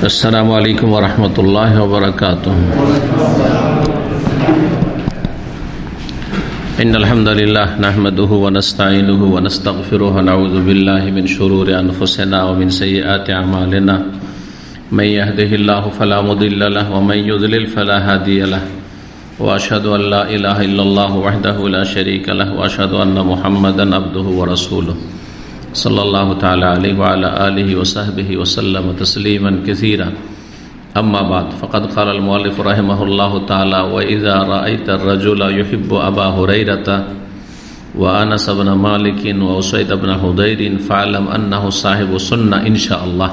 السلام عليكم ورحمة الله وبركاته إن الحمد لله نحمده ونستعينه ونستغفره ونعوذ بالله من شرور أنفسنا ومن سيئات أعمالنا من يهده الله فلا مضل له ومن يضلل فلا هادي له۔ وأشهد أن لا إله إلا الله وحده لا شريك له وأشهد أن محمدا عبده ورسوله صلى الله تعالى عليه وعلى آله وصحبه وسلم تسليما كثيرا. أما بعد فقد قال المؤلف رحمه الله تعالى وإذا رأيت الرجل يحب أبا هريرة وأنس بن مالك وأسيد بن حضير فاعلم أنه صاحب سنة إن شاء الله.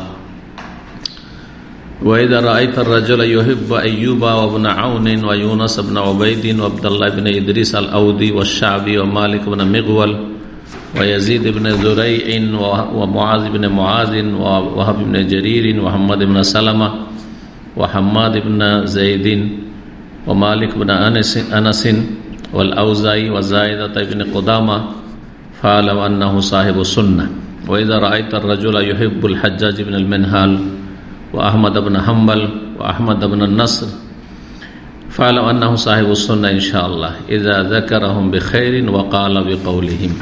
وإذا رأيت الرجل يحب أيوب وابن عون ويونس بن عبيد وعبد الله بن إدريس الأودي والشعبي ومالك بن مغول ويزيد بن زريع ومعاذ بن معاذ ووهب بن جرير وحمد بن سلمة وحماد بن زيد ومالك بن أنس, أنس والأوزاي وزايدة بن قدامة فاعلم أنه صاحب السنة. وإذا رأيت الرجل يحب الحجاج بن المنهال وأحمد بن حنبل وأحمد بن النصر فاعلم أنه صاحب السنة إن شاء الله. إذا ذكرهم بخير وقال بقولهم.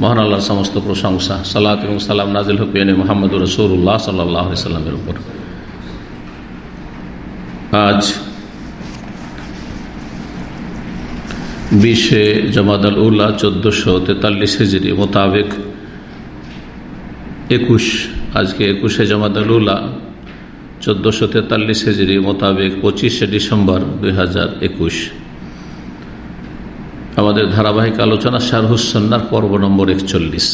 মহান আল্লাহর সমস্ত প্রশংসা, সালাত এবং সালাম নাজিল হুকিয়ান মোহাম্মদ রসুল্লাহ সাল্লাহ সাল্লামের উপর। আজ বিশে জমাদাল উল্লাহ চোদ্দশো তেতাল্লিশ হেজরি মোতাবেক একুশ, আজকে একুশে জমাদাল উল্লাহ চোদ্দশো তেতাল্লিশ হেজরি মোতাবেক পঁচিশে ডিসেম্বর দুই হাজার একুশ। আমাদের ধারাবাহিক আলোচনা শারহুসন্নার পর্ব নম্বর একচল্লিশ।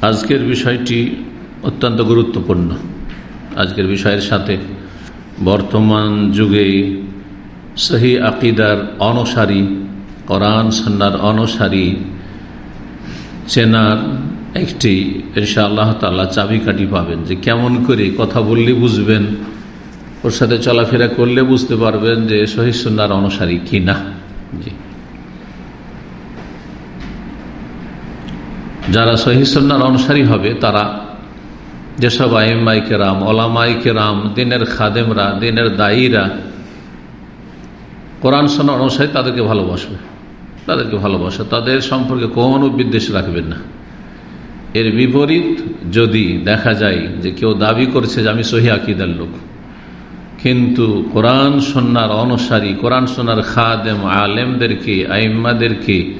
আজকের বিষয়টি অত্যন্ত গুরুত্বপূর্ণ। আজকের বিষয়ের সাথে বর্তমান যুগে সহি আকিদার অনসারী, কোরআন সন্ন্যার অনসারী চেনার একটি ইনশা আল্লাহ তাল্লাহ চাবিকাঠি পাবেন যে কেমন করে কথা বললে বুঝবেন, ওর সাথে চলাফেরা করলে বুঝতে পারবেন যে সহিসন্নার অনসারী কি না জি। যারা সহিসন্নার অনুসারী হবে, তারা যেসব আইমাই কেরাম, ওলামাই কেরাম, দিনের খাদেমরা, দিনের দায়ীরা কোরআন সন্ন্যার অনুসারী তাদেরকে ভালোবাসবে। তাদেরকে ভালোবাসে। তাদের সম্পর্কে কোনো বিদ্বেষ রাখবেন না। এর বিপরীত যদি দেখা যায় যে কেউ দাবি করছে যে আমি সহি আকিদার লোক, কিন্তু কোরআন সন্ন্যার অনুসারী, কোরআন সন্ন্যার খাদেম, আলেমদেরকে, আইম্মাদেরকে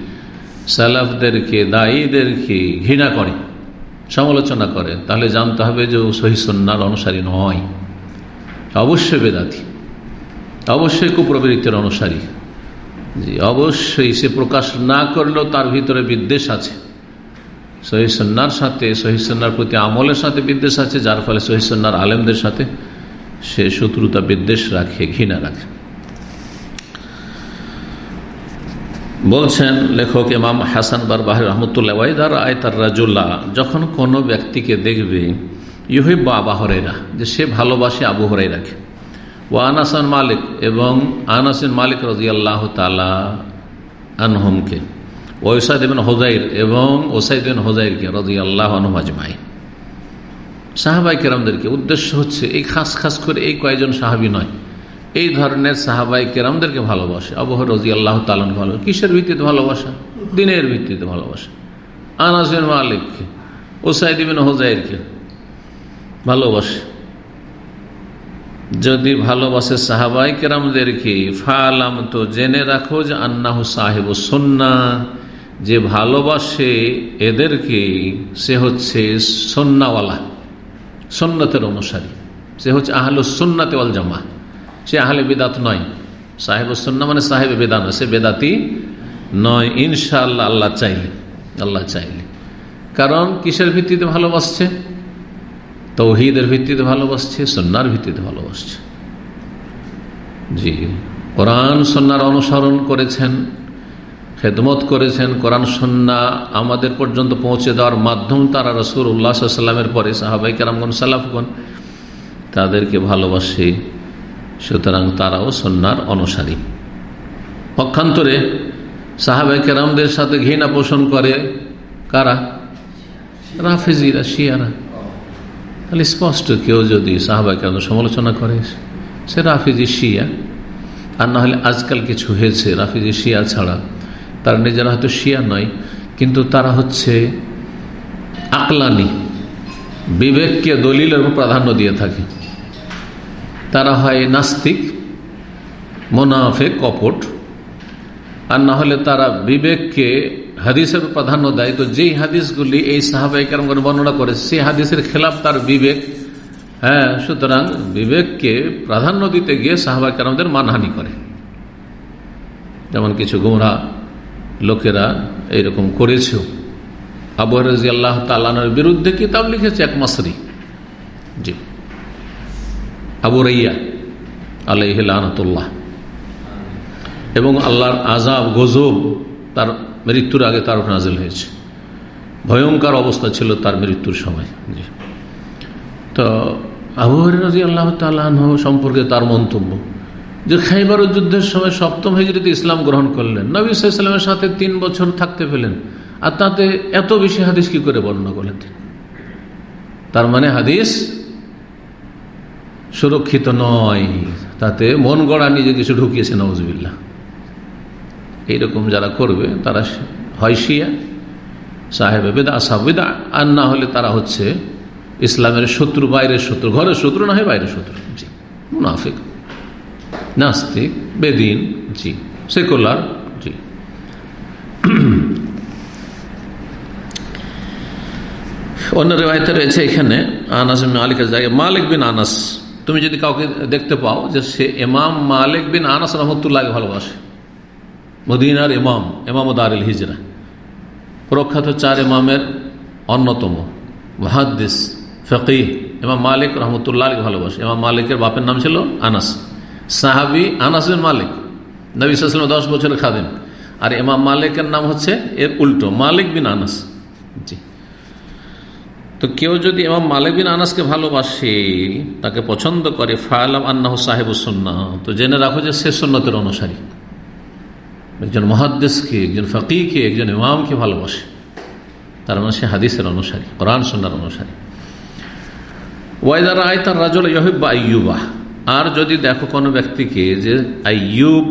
সালাফদেরকে, দায়ীদেরকে ঘৃণা করে, সমালোচনা করে, তাহলে জানতে হবে যে ও সহি সন্ন্যার অনুসারী নয়। অবশ্যই বেদাতি, অবশ্যই কুপ্রবৃত্তির অনুসারী। জি, অবশ্যই সে প্রকাশ না করলেও তার ভিতরে বিদ্বেষ আছে। সহিসন্নার সাথে সহিসন্নার প্রতি আমলের সাথে বিদ্বেষ আছে, যার ফলে সহিসন্নার আলেমদের সাথে সে শত্রুতা, বিদ্বেষ রাখে, ঘৃণা রাখে। বলছেন লেখক ইমাম হাসান বারবাহ রহমতুল্লাহ ওয়াইদার আয়তার রাজুল্লাহ যখন কোনো ব্যক্তিকে দেখবে ইহিব্বা আবা হরেরা যে সে ভালোবাসে আবু হরাই রাখে ও আনাসান মালিক এবং আনাসিন মালিক রাজিয়াল্লাহ তালা আনহমকে। ওসাইদ বিন হোজাইর এবং ওসাইদ বিন হোজাইরকে রাজিয়াল্লাহ আনহাজমাই সাহাবাই কেরামদেরকে উদ্দেশ্য হচ্ছে, এই খাস খাস করে এই কয়েকজন সাহাবি নয়। এই ধরনের সাহাবাই কেরামদেরকে ভালোবাসে। আবহর রাজি আল্লাহ তালন ভালোবাসে কিসের ভিত্তিতে ভালোবাসা? দিনের ভিত্তিতে ভালোবাসা। আনাসিন মালিককে ওসাইদ বিন হোজাইরকে ভালোবাসে। যদি ভালোবাসে সাহাবাই কেরামদেরকে, ফালাম তো জেনে রাখো যে আন্নাহ সাহেব সন্না। যে ভালোবাসে এদেরকে, সে হচ্ছে সন্নাওয়ালা সন্ন্যতের অনুসারী। সে হচ্ছে আহল সন্নাতে অল জামা সে আহলে বেদাত নয়। সাহেব সন্না মানে সাহেব বেদাত সে বেদাতি নয়। ইনশাআল্লাহ আল্লাহ চাইলে আল্লাহ চাইলে। কারণ কিসের ভিত্তিতে ভালোবাসছে? তৌহিদের ভিত্তিতে ভালোবাসছে সন্ন্যার ভিত্তিতে ভালোবাসছে। জি, কোরআন সন্ন্যার অনুসরণ করেছেন, খেদমত করেছেন, কোরআন সন্না আমাদের পর্যন্ত পৌঁছে দেওয়ার মাধ্যম তারা রসুর উল্লাহামের পরে সাহাবাই কেরামগন সালাফগন তাদেরকে ভালোবাসে। সুতরাং তারাও সন্ন্যার অনুসারী। পক্ষান্তরে সাহাবাই কেরামদের সাথে ঘৃণা পোষণ করে কারা? রাফেজিরা, শিয়ারা। তাহলে স্পষ্ট কেউ যদি সাহাবাই কেন সমালোচনা করে, সে রাফিজি, শিয়া। আর না হলে আজকাল কিছু হয়েছে, রাফিজি, শিয়া ছাড়া। তারা নিজেরা হয়তো শিয়া নয়, কিন্তু তারা হচ্ছে আকলানি, বিবেককে দলিলের প্রাধান্য দিয়ে থাকে। তারা হয় নাস্তিক মোনাফে কপট আর না হলে তারা বিবেককে হাদিসের প্রাধান্য দেয়। তো যেই হাদিসগুলি এই সাহাবাহিকার বর্ণনা করে, সেই হাদিসের খেলাফ তার বিবেক। হ্যাঁ সুতরাং বিবেককে প্রাধান্য দিতে গিয়ে সাহাবাহিকারদের মানহানি করে। যেমন কিছু গোমরা লোকেরা এইরকম করেছেও। আবু রাজি আল্লাহ তালানোর বিরুদ্ধে কিতাব লিখেছে এক মাসরি। জি। আবু রাইয়া আল্লাহ এবং আল্লাহর আজাব গজব তার মৃত্যুর আগে তার নাজেল হয়েছে। ভয়ঙ্কর অবস্থা ছিল তার মৃত্যুর সময়। তো আবু রাজি আল্লাহ তালাহ সম্পর্কে তার মন্তব্য, যে খাইবার যুদ্ধের সময় সপ্তম হেজরিতে ইসলাম গ্রহণ করলেন। নবী সাল্লামের সাথে তিন বছর থাকতে পেলেন। আর তাতে এত বেশি হাদিস কি করে বর্ণনা করলেন? তার মানে হাদিস সুরক্ষিত নয়। তাতে মন গড়া নিজে কিছু ঢুকিয়েছে নওয়াজবিল্লা এইরকম যারা করবে, তারা হয় শিয়া, সাহেবে বেদা সাহেদা আর না হলে তারা হচ্ছে ইসলামের শত্রু, বাইরের শত্রু। ঘরের শত্রু না হয় বাইরের শত্রু। জি, মুনাফিক, নাস্তিক, বেদিন, জি, সেকুলার, জি। অন্য রেওয়ায়তে রয়েছে এখানে আনাস মালিকের জায়গায় মালিক বিন আনাস। তুমি যদি কাউকে দেখতে পাও যে সে এমাম মালিক বিন আনাস রহমতুল্লাহ ভালোবাসে, মদিনার ইমাম এমাম দারিল হিজরা, প্রখ্যাত চার ইমামের অন্যতম, মহাদ্দিস ফকি এমাম মালিক রহমতুল্লাহ ভালোবাসে। এমাম মালিকের বাপের নাম ছিল আনাস, সাহাবি আনাস বিন মালিক, নবী সাল্লাম দশ বছরের খাদেন আর এমাম মালিকের নাম হচ্ছে এর উল্টো, মালিক বিন আনাস। তো কেউ যদি এমাম মালিক বিন আনাসকে ভালোবাসে, তাকে পছন্দ করে, ফায়ালাম আন্নাহ সাহেব সন্না তো জেনে রাখো যে সে সন্ন্যতের অনুসারী। একজন মহাদ্দেশকে একজন ফকিকে একজন ইমামকে ভালোবাসে। তার মানে সে হাদিসের অনুসারী, কোরআন সন্ন্যার অনুসারী। ওয়াইদার আয় তার রাজল ইহিব বা আইয়ুবা আর যদি দেখো কোনো ব্যক্তিকে যে আইয়ুব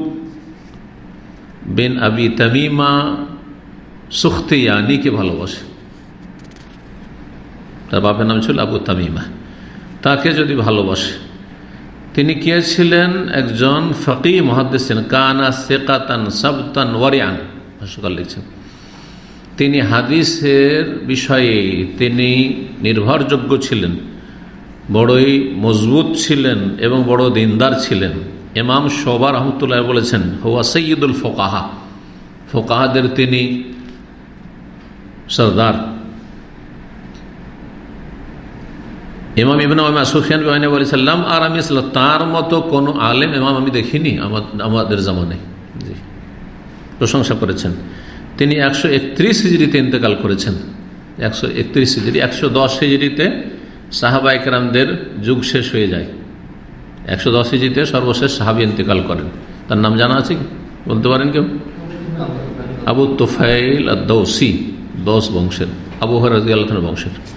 বিন আবি তামিমা সুখতিয়ানিকে ভালোবাসে তার বাপের নাম ছিল আবু তামিমা। তাকে যদি ভালোবাসে, তিনি কে ছিলেন? একজন ফকি মহাদ্দেশ ছিলেন কানা সেকাতান সাবতান ওয়ারিয়ান, ভাষ্যকার লিখছেন। তিনি হাদিসের বিষয়ে তিনি নির্ভরযোগ্য ছিলেন, বড়ই মজবুত ছিলেন এবং বড় দিনদার ছিলেন। এমাম সবার রহমতুল্লাহ বলেছেন, হোয়া সৈয়দুল ফোকাহা। ফোকাহাদের তিনি সর্দার। ইমাম ইবিন সুফিয়ান বিমানে বলেছিলাম আর আমি তার মতো কোনো আলেম ইমাম আমি দেখিনি আমাদের জামানে জি। প্রশংসা করেছেন। তিনি একশো একত্রিশ হিজড়িতে ইন্তেকাল করেছেন। একশো একত্রিশ হিজড়ি, একশো দশ হিজড়িতে সাহাবা একরামদের যুগ শেষ হয়ে যায়। একশো দশ হিজড়িতে সর্বশেষ সাহাবি ইন্তেকাল করেন। তার নাম জানা আছে কি? বলতে পারেন কেউ? আবু তোফাইল দৌসি দশ বংশের। আবু হরাজ আল্লাহ বংশের।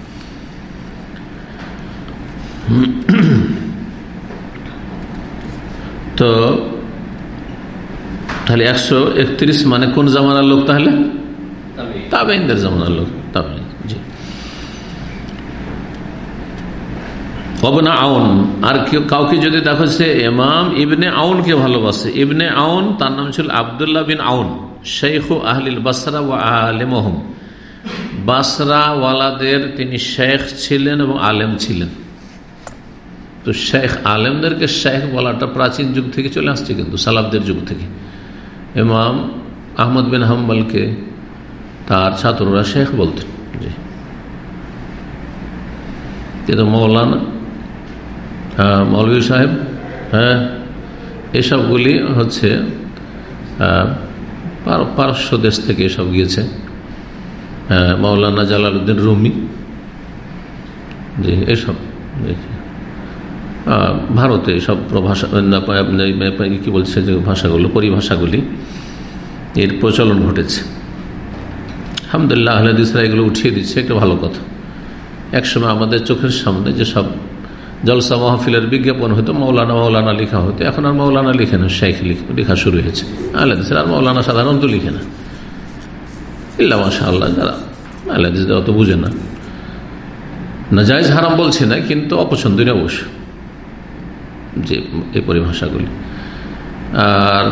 তো তাহলে একশো একত্রিশ মানে কোন জামানার লোক তাহলে? তাবেইনদের জামানার লোক তাবেইন জি। অবনা আউন আর কেউ কাউকে যদি দেখো সে এমাম ইবনে আউনকে ভালোবাসে ইবনে আউন তার নাম ছিল আবদুল্লাহ বিন আউন শেখ আহলিল বাসরা ও আলেমহম। বাসরাওয়ালাদের তিনি শেখ ছিলেন এবং আলেম ছিলেন। তো শেখ আলেমদেরকে শেখ বলাটা প্রাচীন যুগ থেকে চলে আসছে কিন্তু সালাবদের যুগ থেকে। ইমাম আহমদ বিন হাম্বালকে তার ছাত্ররা শেখ বলতেন। জি। কিন্তু মৌলানা হ্যাঁ মৌলভী সাহেব হ্যাঁ এসবগুলি হচ্ছে পারস্য দেশ থেকে এসব গিয়েছে। হ্যাঁ মৌলানা জালালউদ্দিন রুমি। জি, এসব ভারতে সব প্রভাষা কি বলছে যে ভাষাগুলো, পরিভাষাগুলি, এর প্রচলন ঘটেছে। আলহামদুলিল্লাহ আহলাদিসরা এগুলো উঠিয়ে দিচ্ছে, একটা ভালো কথা। একসময় আমাদের চোখের সামনে যেসব জলসা মাহফিলের বিজ্ঞাপন হতো মৌলানা মৌলানা লেখা হতো এখন আর মৌলানা লিখে না শেখ লেখা শুরু হয়েছে। আল্লাহ আর মৌলানা সাধারণত লিখে না। ইল্লা মাসা আল্লাহ যারা আল্লাহ অত বুঝে না। নাজাইজ হারাম বলছে না, কিন্তু অপছন্দনীয় অবশ্য। যে এই পরিভাষাগুলি। আর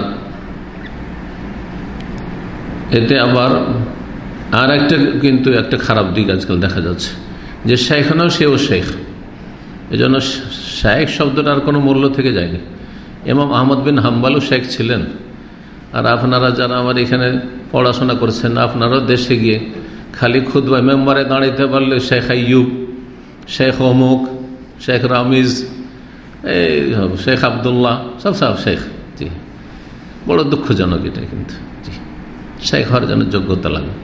এতে আবার আর একটা কিন্তু একটা খারাপ দিক আজকাল দেখা যাচ্ছে, যে শেখ নাও সেও শেখ এই জন্য শেখ শব্দটার কোনো মূল্য থেকে যায়নি। এমাম আহমদ বিন হাম্বালও শেখ ছিলেন। আর আপনারা যারা আমার এখানে পড়াশোনা করছেন, আপনারাও দেশে গিয়ে খালি খুদবা মেম্বারে দাঁড়াইতে পারলে শেখ আইয়ুব শেখ অমুক শেখ রামিজ এই শেখ আবদুল্লাহ, সব সব শেখ, জি। বড় দুঃখজনক এটা কিন্তু, জি। শেখ হওয়ার জন্য যোগ্যতা লাগে,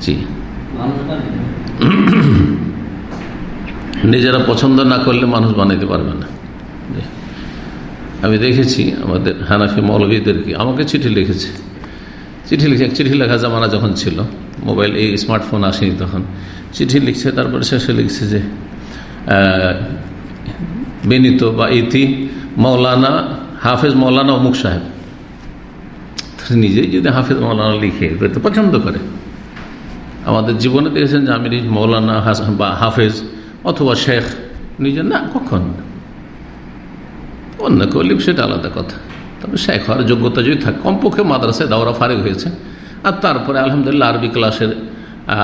জি। নিজেরা পছন্দ না করলে মানুষ বানাইতে পারবে না আমি দেখেছি আমাদের হানাফি মৌলবীদেরকে আমাকে চিঠি লিখেছে। চিঠি লিখে চিঠি লেখা জামানা যখন ছিল, মোবাইল এই স্মার্টফোন আসেনি তখন, চিঠি লিখছে, তারপরে শেষে লিখছে যে বেনিত বা ইতি মৌলানা হাফেজ মৌলানা অমুক সাহেব নিজেই যদি হাফেজ মৌলানা লিখে, তো পছন্দ করে। আমাদের জীবনে দেখেছেন যে আমি মৌলানা বা হাফেজ অথবা শেখ নিজের না, কখন? অন্য কেউ লিখ সেটা আলাদা কথা। তবে শেখ হওয়ার যোগ্যতা যদি থাকে, কমপক্ষে মাদ্রাসায় দাওরা ফারেক হয়েছে। আর তারপরে আলহামদুলিল্লাহ আরবি ক্লাসের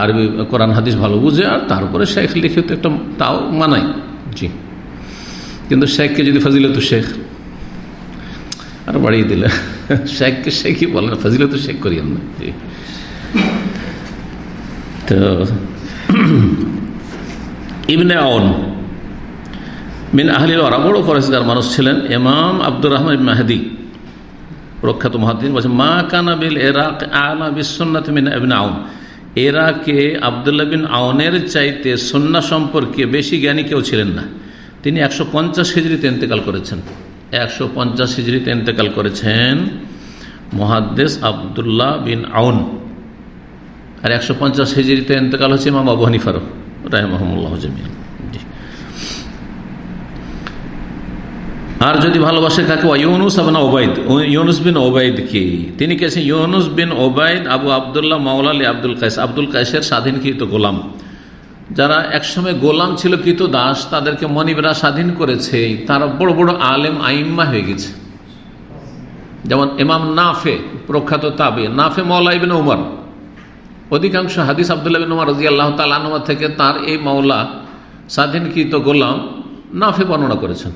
আরবি কোরআন হাদিস ভালো বুঝে, আর তারপরে শেখ লিখে তো একটা তাও মানাই জি। কিন্তু শেখকে যদি ফাজিলত শেখ, আর বাড়িয়ে দিলে। শেখকে শেখই বলেন ফাজিলত শেখ করি না জি। তো ইবনে আউন মিন আহলিল ওরা বড় ফরেসগার মানুষ ছিলেন এমাম আব্দুর রহমান মাহাদি, প্রখ্যাত মহাদিন বলছেন, মা কানাবিল এরাক আলা বিশ্বনাথ মিন ইবনে আউন। এরাকে আবদুল্লাহ বিন আউনের চাইতে সন্না সম্পর্কে বেশি জ্ঞানী কেউ ছিলেন না। তিনি একশো পঞ্চাশ হিজড়িতে ইন্তেকাল করেছেন। একশো পঞ্চাশ হিজড়িতে ইন্তেকাল করেছেন মহাদ্দেশ আবদুল্লাহ বিন আউন। আর একশো পঞ্চাশ হিজড়িতে ইন্তেকাল হচ্ছে ইমাম আবু হানিফারও রাহমহমুল্লাহ জমিয়ান আর যদি ভালোবাসে কাকে? ইউনুস আবনা ওবায়দ ইউনুস বিন ওবায়দ কি? তিনি কেছেন ইউনুস বিন ওবায়দ আবু আবদুল্লাহ মাওলা আলী আব্দুল কাইস। আব্দুল কাইসের স্বাধীনকৃত গোলাম। যারা একসময় গোলাম ছিল কৃত দাস, তাদেরকে মনিবরা স্বাধীন করেছে। তারা বড় বড় আলেম, আইম্মা হয়ে গেছে। যেমন ইমাম নাফে, প্রখ্যাত তাবে। নাফে মৌলা ইবিন উমর। অধিকাংশ হাদিস আবদুল্লাহ বিন উমর রাজি আল্লাহ তালানুমা থেকে তার এই মাওলা স্বাধীনকৃত গোলাম নাফে বর্ণনা করেছেন।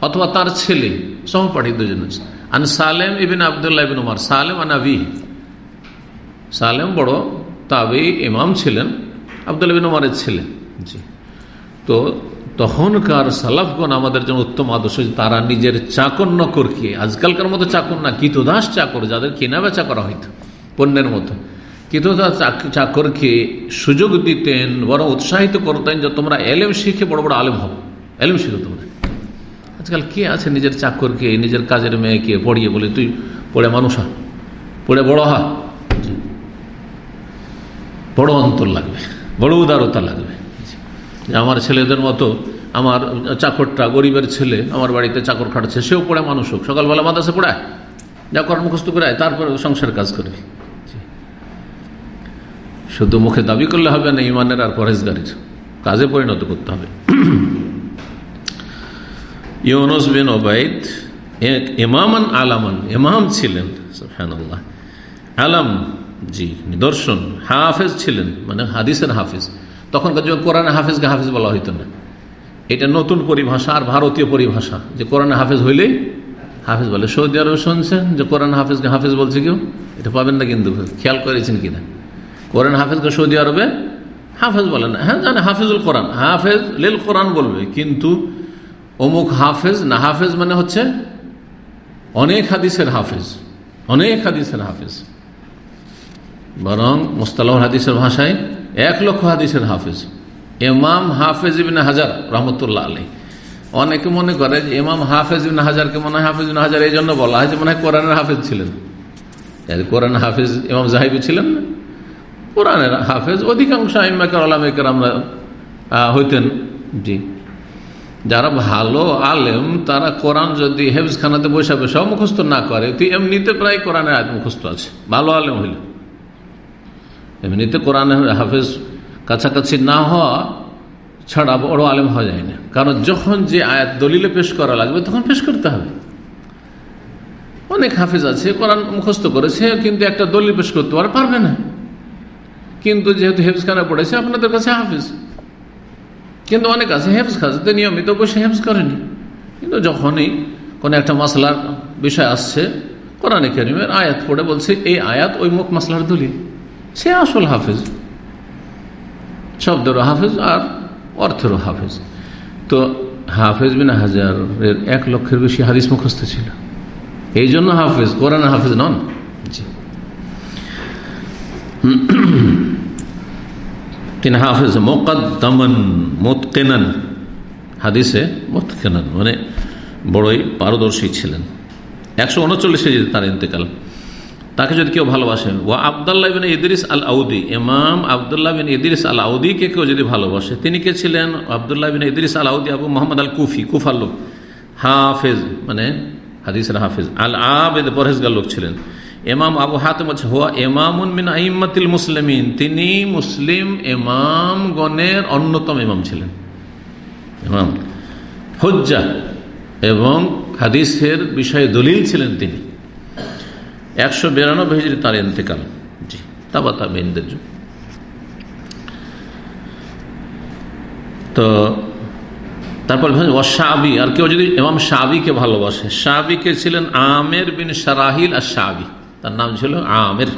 অথবা তার ছেলে, সহপাঠী দুজন আন সালেম ইবিন আবদুল্লাহ ইবিন উমার। সালেম আনাবি সালেম বড় তাবে, ইমাম ছিলেন। আবদুল্লাহ বিন ছেলে। জি। তো তখনকার সালাফগণ আমাদের জন্য উত্তম আদর্শ তারা নিজের চাকর নকরকে আজকালকার মতো চাকর না কিতদাস চাকর যাদের কেনা বেচা করা হইতো পণ্যের মতো। কিতদাস চাকরকে সুযোগ দিতেন বড় উৎসাহিত করতেন যে তোমরা এলেম শিখে বড় বড় আলেম হও। এলেম শিখো তোমরা। আজকাল কে আছে নিজের চাকরকে নিজের কাজের মেয়েকে পড়িয়ে বলে তুই পড়ে মানুষ হা পড়ে বড় হা। বড় অন্তর লাগবে। বড় উদারতা লাগবে। আমার ছেলেদের মতো, আমার চাকরটা গরিবের ছেলে, আমার বাড়িতে চাকর খাটছে সেও পড়ে মানুষ হোক, সকালবেলা মাদাসে পড়ায়, যা কর মুখস্থ করে তারপরে সংসার কাজ করবে। শুধু মুখে দাবি করলে হবে না, ইমানের আর পরেজগারির কাজে পরিণত করতে হবে। ইউনুস বিন ওবায়দ ইমামান আলামান, ইমাম ছিলেন আলাম জি, নিদর্শন, হাফেজ ছিলেন মানে হাদিসের হাফেজ। তখনকার যখন কোরআনে হাফেজকে হাফেজ বলা হইতো না। এটা নতুন পরিভাষা, আর ভারতীয় পরিভাষা, যে কোরআনে হাফেজ হইলেই হাফেজ বলে। সৌদি আরবে শুনছেন যে কোরআন হাফেজকে হাফেজ বলছে কেউ? এটা পাবেন না কিন্তু, খেয়াল করেছেন কিনা? কোরআন হাফেজকে সৌদি আরবে হাফেজ বলে না। হ্যাঁ জানে, হাফেজুল কোরআন, হাফেজ লিল কোরআন বলবে, কিন্তু অমুক হাফেজ, না হাফেজ মানে হচ্ছে অনেক হাদিসের হাফেজ, অনেক হাদিসের হাফেজ। বরং মুস্তাল হাদিসের ভাষায় এক লক্ষ হাদিসের হাফেজ। এমাম হাফেজ ইবিন হাজার, রহমতুল্লাহ আলী অনেকে মনে করে যে ইমাম হাফেজ ইবিন হাজারকে মনে হয় হাফেজ ইবিন হাজার, এই জন্য বলা হয় যে মনে হয় কোরআনের হাফেজ ছিলেন। কোরআন হাফেজ ইমাম জাহিবি ছিলেন না। কোরআনের হাফেজ অধিকাংশ আইমাকার আলামেকার আমরা হইতেন। জি। যারা ভালো আলেম, তারা কোরআন যদি হেফজখানাতে বসে বসেও মুখস্থ না করে তুই এমনিতে প্রায় কোরআনের মুখস্থ আছে। ভালো আলেম হইল। এমনিতে কোরআনের হাফেজ কাছাকাছি না হওয়া ছাড়া বড় আলেম হওয়া যায় না। কারণ যখন যে আয়াত দলিলে পেশ করা লাগবে, তখন পেশ করতে হবে। অনেক হাফেজ আছে, কোরআন মুখস্থ করেছে, কিন্তু একটা দলিল পেশ করতে পারে পারবে না। কিন্তু যেহেতু হেফজখানা পড়েছে, আপনাদের কাছে হাফেজ। কিন্তু অনেক আছে হেফজ খাজতে, নিয়মিত বসে হেফজ করেনি। কিন্তু যখনই কোনো একটা মশলার বিষয় আসছে, কোরআনে কেরিমের আয়াত পড়ে বলছে, এই আয়াত ওই মুখ মশলার দলিল। সে আসল হাফেজ। শব্দেরও হাফেজ আর অর্থেরও হাফেজ। তো হাফেজ বিন হাজারের এক লক্ষের বেশি হাদিস মুখস্থ ছিল। এই জন্য হাফেজ কোরআন হাফেজ নন। তিনি হাফেজ মোকাদ্দামান মোতকেনান হাদিসে মোতকেনান মানে বড়ই পারদর্শী ছিলেন। একশো উনচল্লিশে তার ইন্তেকাল। তাকে যদি কেউ ভালোবাসে ও আবদুল্লাহ বিন ইদিরিস আল আউদি ইমাম আবদুল্লাহ বিন ইদিরিস আল আউদিকে কেউ যদি ভালোবাসে, তিনি কে ছিলেন? আবদুল্লাহ বিন ইদিরিস আল আউদি আবু মোহাম্মদ আল কুফি কুফার লোক। হাফেজ মানে হাদিসের হাফেজ। আল আবেদ পরহেজগার লোক ছিলেন। এমাম আবু হাতম হুয়া এমামুন মিন আইম্মাতিল মুসলিমিন। তিনি মুসলিম এমাম গণের অন্যতম ইমাম ছিলেন। ইমাম। হজ্জা এবং হাদিসের বিষয়ে দলিল ছিলেন তিনি। একশো বিরানব্বই হিজড়ি তার ইন্তেকাল। জি তাবা তাবেইনদের যুগ তো তারপর শাবি, আর কেউ যদি এমাম শাবিকে ভালোবাসে, শাবিকে ছিলেন আমের বিন সারাহিল আর শাবি। তার নাম ছিল আমের।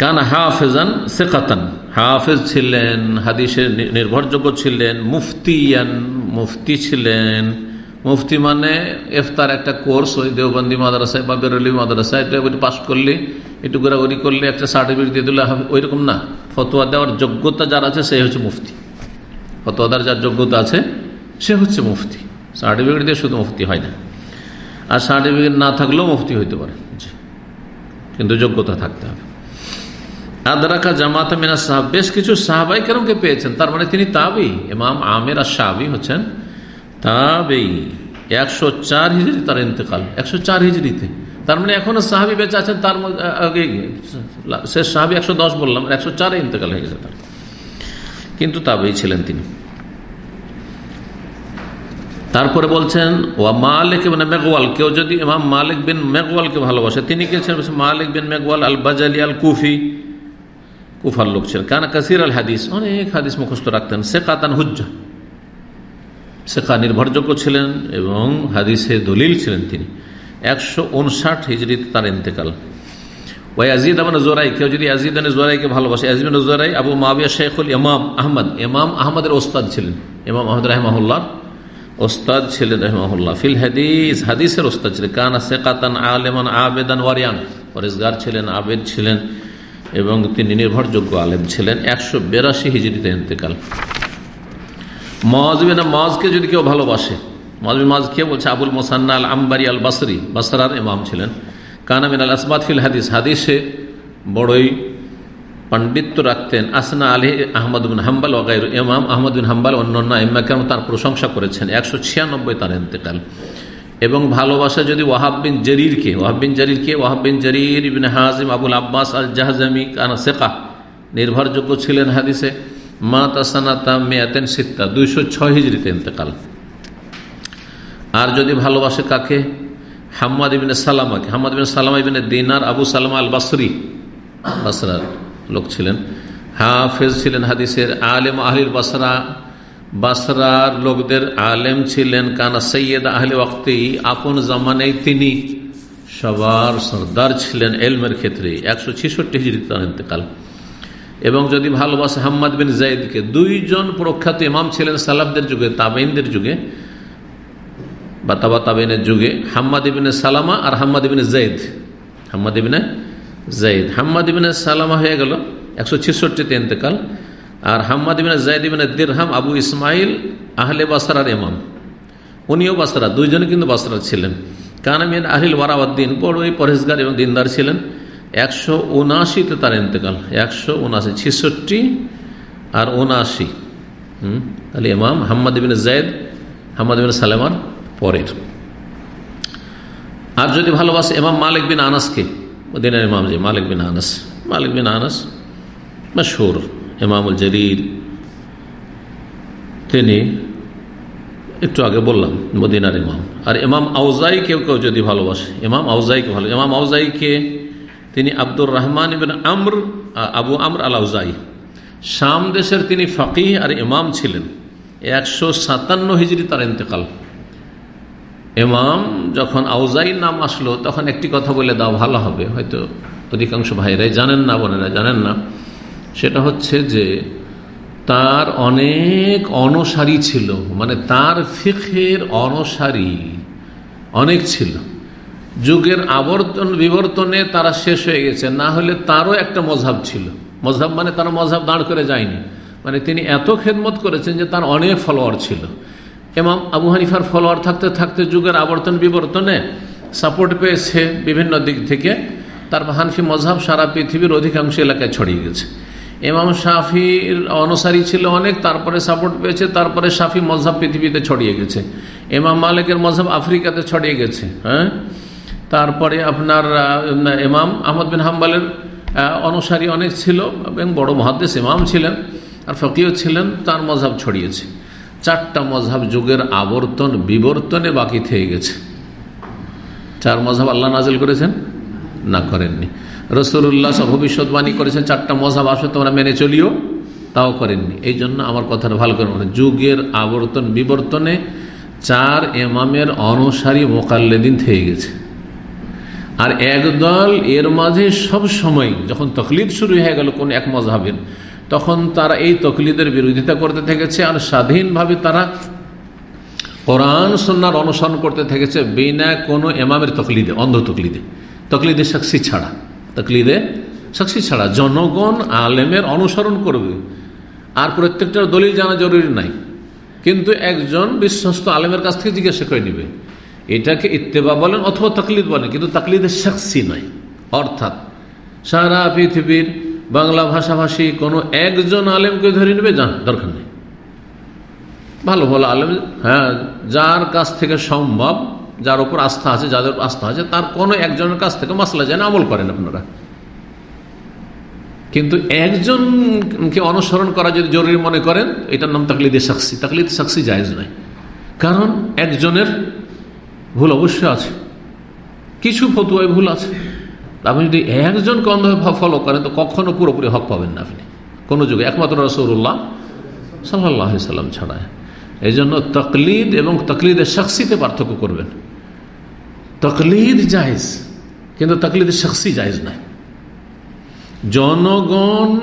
কান হাফেজান সেকাতান। হাফেজ ছিলেন, হাদিসের নির্ভরযোগ্য ছিলেন, মুফতিয়ান, মুফতি ছিলেন। মুফতি মানে এফতার একটা কোর্স ওই দেওবন্দি মাদ্রাসায় বা বেরলি মাদ্রাসায়, এটা পাশ করলে, একটু ঘোরাঘুরি করলে, একটা সার্টিফিকেট দিয়ে দিলে ওই রকম না। ফতোয়া দেওয়ার যোগ্যতা যার আছে, সে হচ্ছে মুফতি। ফতোয়াদার যার যোগ্যতা আছে, সে হচ্ছে মুফতি। সার্টিফিকেট দিয়ে শুধু মুফতি হয় না। আর সার্টিফিকেট না থাকলেও মুফতি হইতে পারে। কিন্তু যোগ্যতা থাকতে হবে। আদরাকা জামাত মিনা সাহাব, বেশ কিছু সাহাবাই কেরমকে পেয়েছেন। তার মানে তিনি তাবি, ইমাম আমের আর সাহাবি হচ্ছেন। তাবেই। একশো চার হিজড়ি তার ইন্তেকাল, একশো চার হিজড়িতে। তার মানে এখনও সাহাবি বেঁচে আছেন, তার আগে শেষ সাহাবি একশো দশ বললাম একশো চারে ইন্তেকাল হয়ে গেছে তার। কিন্তু তাবেই ছিলেন তিনি। তারপরে বলছেন ও মালিক মানে মেঘওয়াল কেউ যদি ইমাম মালিক বিন মেঘওয়ালকে ভালোবাসে, তিনি কে ছিলেন? মালিক বিন মেঘওয়াল আল বাজালি আল কুফি কুফার লোক ছিলেন। কানা কাসির আল হাদিস অনেক হাদিস মুখস্থ রাখতেন। সে কাতান হুজ্জা। শেখা নির্ভরযোগ্য ছিলেন এবং হাদিসে দলিল ছিলেন তিনি। একশো উনষাট হিজড়িতে তার ইন্তেকাল। ওই আজিদ আমান জোরাই কেউ যদি আজিদ জোরাইকে ভালোবাসে আজিদ জোরাই আবু মাবিয়া শেখুল ইমাম আহমদ, ইমাম আহমদের ওস্তাদ ছিলেন। ইমাম আহমদ রহমাহুল্লাহ, ওস্তাদ ছিলেন রহমাহুল্লাহ। ফিল হাদিস, হাদিসের ওস্তাদ ছিলেন। কানা শেকাতান আলেমান আবেদান ওয়ারিয়ান, পরেশগার ছিলেন, আবেদ ছিলেন এবং তিনি নির্ভরযোগ্য আলেম ছিলেন। একশো বেরাশি হিজড়িতে ইন্তেকাল। মজকে যদি কেউ ভালোবাসে মজ কে বলছে, আবুল মোসান্না আল আম্বারি আল বাসরি বাসরার ইমাম ছিলেন। কানামিন আল আসবাদ ফিল হাদিস, হাদিসে বড়ই পাণ্ডিত্য রাখতেন আসনা আলী আহমদ বিন হাম্বাল ওগাইর ইমাম আহমদ বিন হাম্বাল, অন্যান্য ইম্মাকাম তার প্রশংসা করেছেন। একশো ছিয়ানব্বই তার এতেকাল এবং ভালোবাসা যদি ওয়াহাব বিন জরিরকে, ওয়াহাব বিন জরিরকে, ওয়াহাব বিন জরির ইবিন হাজিম, আবুল আব্বাস আল জাহাজামি, কানা শেখা নির্ভরযোগ্য ছিলেন হাদিসে। মা তাসানাতা মেয়াতেন সিত্তা, দুইশো ছয় হিজড়িতে ইন্তেকাল। আর যদি ভালোবাসে কাকে? হাম্মাদ ইবিন সালামাকে। হাম্মাদ ইবিন সালামা ইবিন দিনার, আবু সালামা আল বাসরি বাসরার লোক ছিলেন। হাফেজ ছিলেন হাদিসের আলেম আহলির বাসরা। বাসরার লোকদের আলেম ছিলেন কানা সৈয়দ আহলে ওয়াক্তি। আপন জামানেই তিনি সবার সর্দার ছিলেন এলমের ক্ষেত্রে। একশো ছিষট্টি হিজড়ি তার এবং যদি ভালোবাসে হাম্মাদ বিন জাইদকে, দুইজন প্রখ্যাত ইমাম ছিলেন সালাফদের যুগে তাবেইনদের যুগে বা তাবা তাবেইনের যুগে, হাম্মাদ ইবিনে সালামা আর হাম্মাদ ইবিনে জাইদ। হাম্মাদ ইবিনে জাইদ। হাম্মাদ ইবিনে সালামা হয়ে গেল একশো ছেষট্টিতে ইন্তেকাল, আর হাম্মাদ ইবিনে জাইদ ইবিনে দিরহাম আবু ইসমাইল আহলে বাসরার ইমাম। উনিও বাসরা, দুইজনে কিন্তু বাসরা ছিলেন। কানামিন আহিল ওয়ারাউদ্দিন বড়ই পরেশগার এবং দিনদার ছিলেন। একশো উনআশিতে তার ইন্তেকাল, একশো উনআশি, ছেষট্টি আর উনআশি। হুম? তাহলে ইমাম হাম্মদ বিন জায়দ হাম্মদ বিন সালেমার পরের। আর যদি ভালোবাসে ইমাম মালিক বিন আনাসকে দিনের ইমাম যে মালিক বিন আনাস, মালিক বিন আনাস মশহুর, ইমামুল জরির তিনি একটু আগে বললাম, মদিনার ইমাম। আর ইমাম আউজাই কেউ কেউ যদি ভালোবাসে, ইমাম আউজাইকে ভালো, ইমাম আউজাইকে তিনি আব্দুর রহমান ইবিন আমর আবু আমর আলাউজাই শাম দেশের তিনি ফকি আর ইমাম ছিলেন। একশো সাতান্ন হিজড়ি তার ইন্তেকাল। ইমাম যখন আউজাই নাম আসলো, তখন একটি কথা বলে দাও, ভালো হবে। হয়তো অধিকাংশ ভাইরাই জানেন না, বোনেরা জানেন না। সেটা হচ্ছে যে, তার অনেক অনসারী ছিল মানে তার ফিখের অনসারী অনেক ছিল। যুগের আবর্তন বিবর্তনে তারা শেষ হয়ে গেছে। না হলে তারও একটা মজাব ছিল। মজাব মানে তারা মজাব দাঁড় করে যায়নি। মানে তিনি এত খেদমত করেছেন যে তার অনেক ফলোয়ার ছিল। এবং আবু হানিফার ফলোয়ার থাকতে থাকতে যুগের আবর্তন বিবর্তনে সাপোর্ট পেয়েছে বিভিন্ন দিক থেকে। তার হানফি মজাব সারা পৃথিবীর অধিকাংশ এলাকায় ছড়িয়ে গেছে। এমাম শাফির অনুসারী ছিল অনেক, তারপরে সাপোর্ট পেয়েছে, তারপরে শাফি মজাব পৃথিবীতে ছড়িয়ে গেছে। এমাম মালিকের মজাব আফ্রিকাতে ছড়িয়ে গেছে হ্যাঁ? তারপরে আপনার ইমাম আহমদ বিন হাম্বালের অনুসারী অনেক ছিল এবং বড় মহাদ্দেশ ইমাম ছিলেন আর ফকিও ছিলেন, তার মজাব ছড়িয়েছে। চারটা মজাব যুগের আবর্তন, বিবর্তনে বাকি থেকে গেছে। চার মজাব আল্লাহ নাজেল করেছেন? না, করেননি। রসুল্লাহ সব ভবিষ্যৎবাণী করেছেন, চারটা মজাব আসো, তোমরা মেনে চলিও। তাও করেননি। এই জন্য আমার কথাটা ভালো করে মনে যুগের আবর্তন, বিবর্তনে চার এমামের অনুসারী মোকাল্লেদিন থেকে গেছে। আর একদল এর মাঝে সব সময় যখন তকলিদ শুরু হয়ে গেল কোন এক মজাবের তখন তারা এই তকলিদের বিরোধিতা করতে থেকেছে আর স্বাধীনভাবে তারা কোরআন সন্ন্যার অনুসরণ করতে থেকেছে বিনা কোনো এমামের তকলিদে, অন্ধ তকলিদে। তকলিদে সাক্ষী ছাড়া, তকলিদে সাক্ষী ছাড়া। জনগণ আলেমের অনুসরণ করবে। আর প্রত্যেকটার দলিল জানা জরুরি নাই। কিন্তু একজন বিশ্বস্ত আলেমের কাছ থেকে জিজ্ঞাসা করে নিবে। এটাকে ইত্তেবা বলেন অথবা তকলিদ বলেন, কিন্তু তকলিদের সাক্ষী নয়। অর্থাৎ সারা পৃথিবীর বাংলা ভাষাভাষী কোনো একজন আলেমকে ধরে নেবে যান দরকার নেই। ভালো ভালো আলেম হ্যাঁ যার কাছ থেকে সম্ভব, যার উপর আস্থা আছে, যাদের আস্থা আছে, তার কোনো একজনের কাছ থেকে মশলা যেন আমল করেন আপনারা। কিন্তু একজনকে অনুসরণ করা যদি জরুরি মনে করেন, এটার নাম তাকলিদে সাক্ষী তাকলিদ সাক্ষী জায়েজ নয়। কারণ একজনের ভুল অবশ্যই আছে। কিছু ফতুয়ায় ভুল আছে। আপনি যদি একজনকে অন্ধভাবে ফলো করেন, তো কখনো পুরোপুরি হক পাবেন না আপনি। কোনো যুগে। একমাত্র রসৌল্লাহ সাল্লাহ সাল্লাম ছাড়া। এই জন্য তকলিদ এবং তকলিদের শখসিতে পার্থক্য করবেন। তকলিদ জায়েজ, কিন্তু তকলিদের শখসি জায়েজ নয়। জনগণ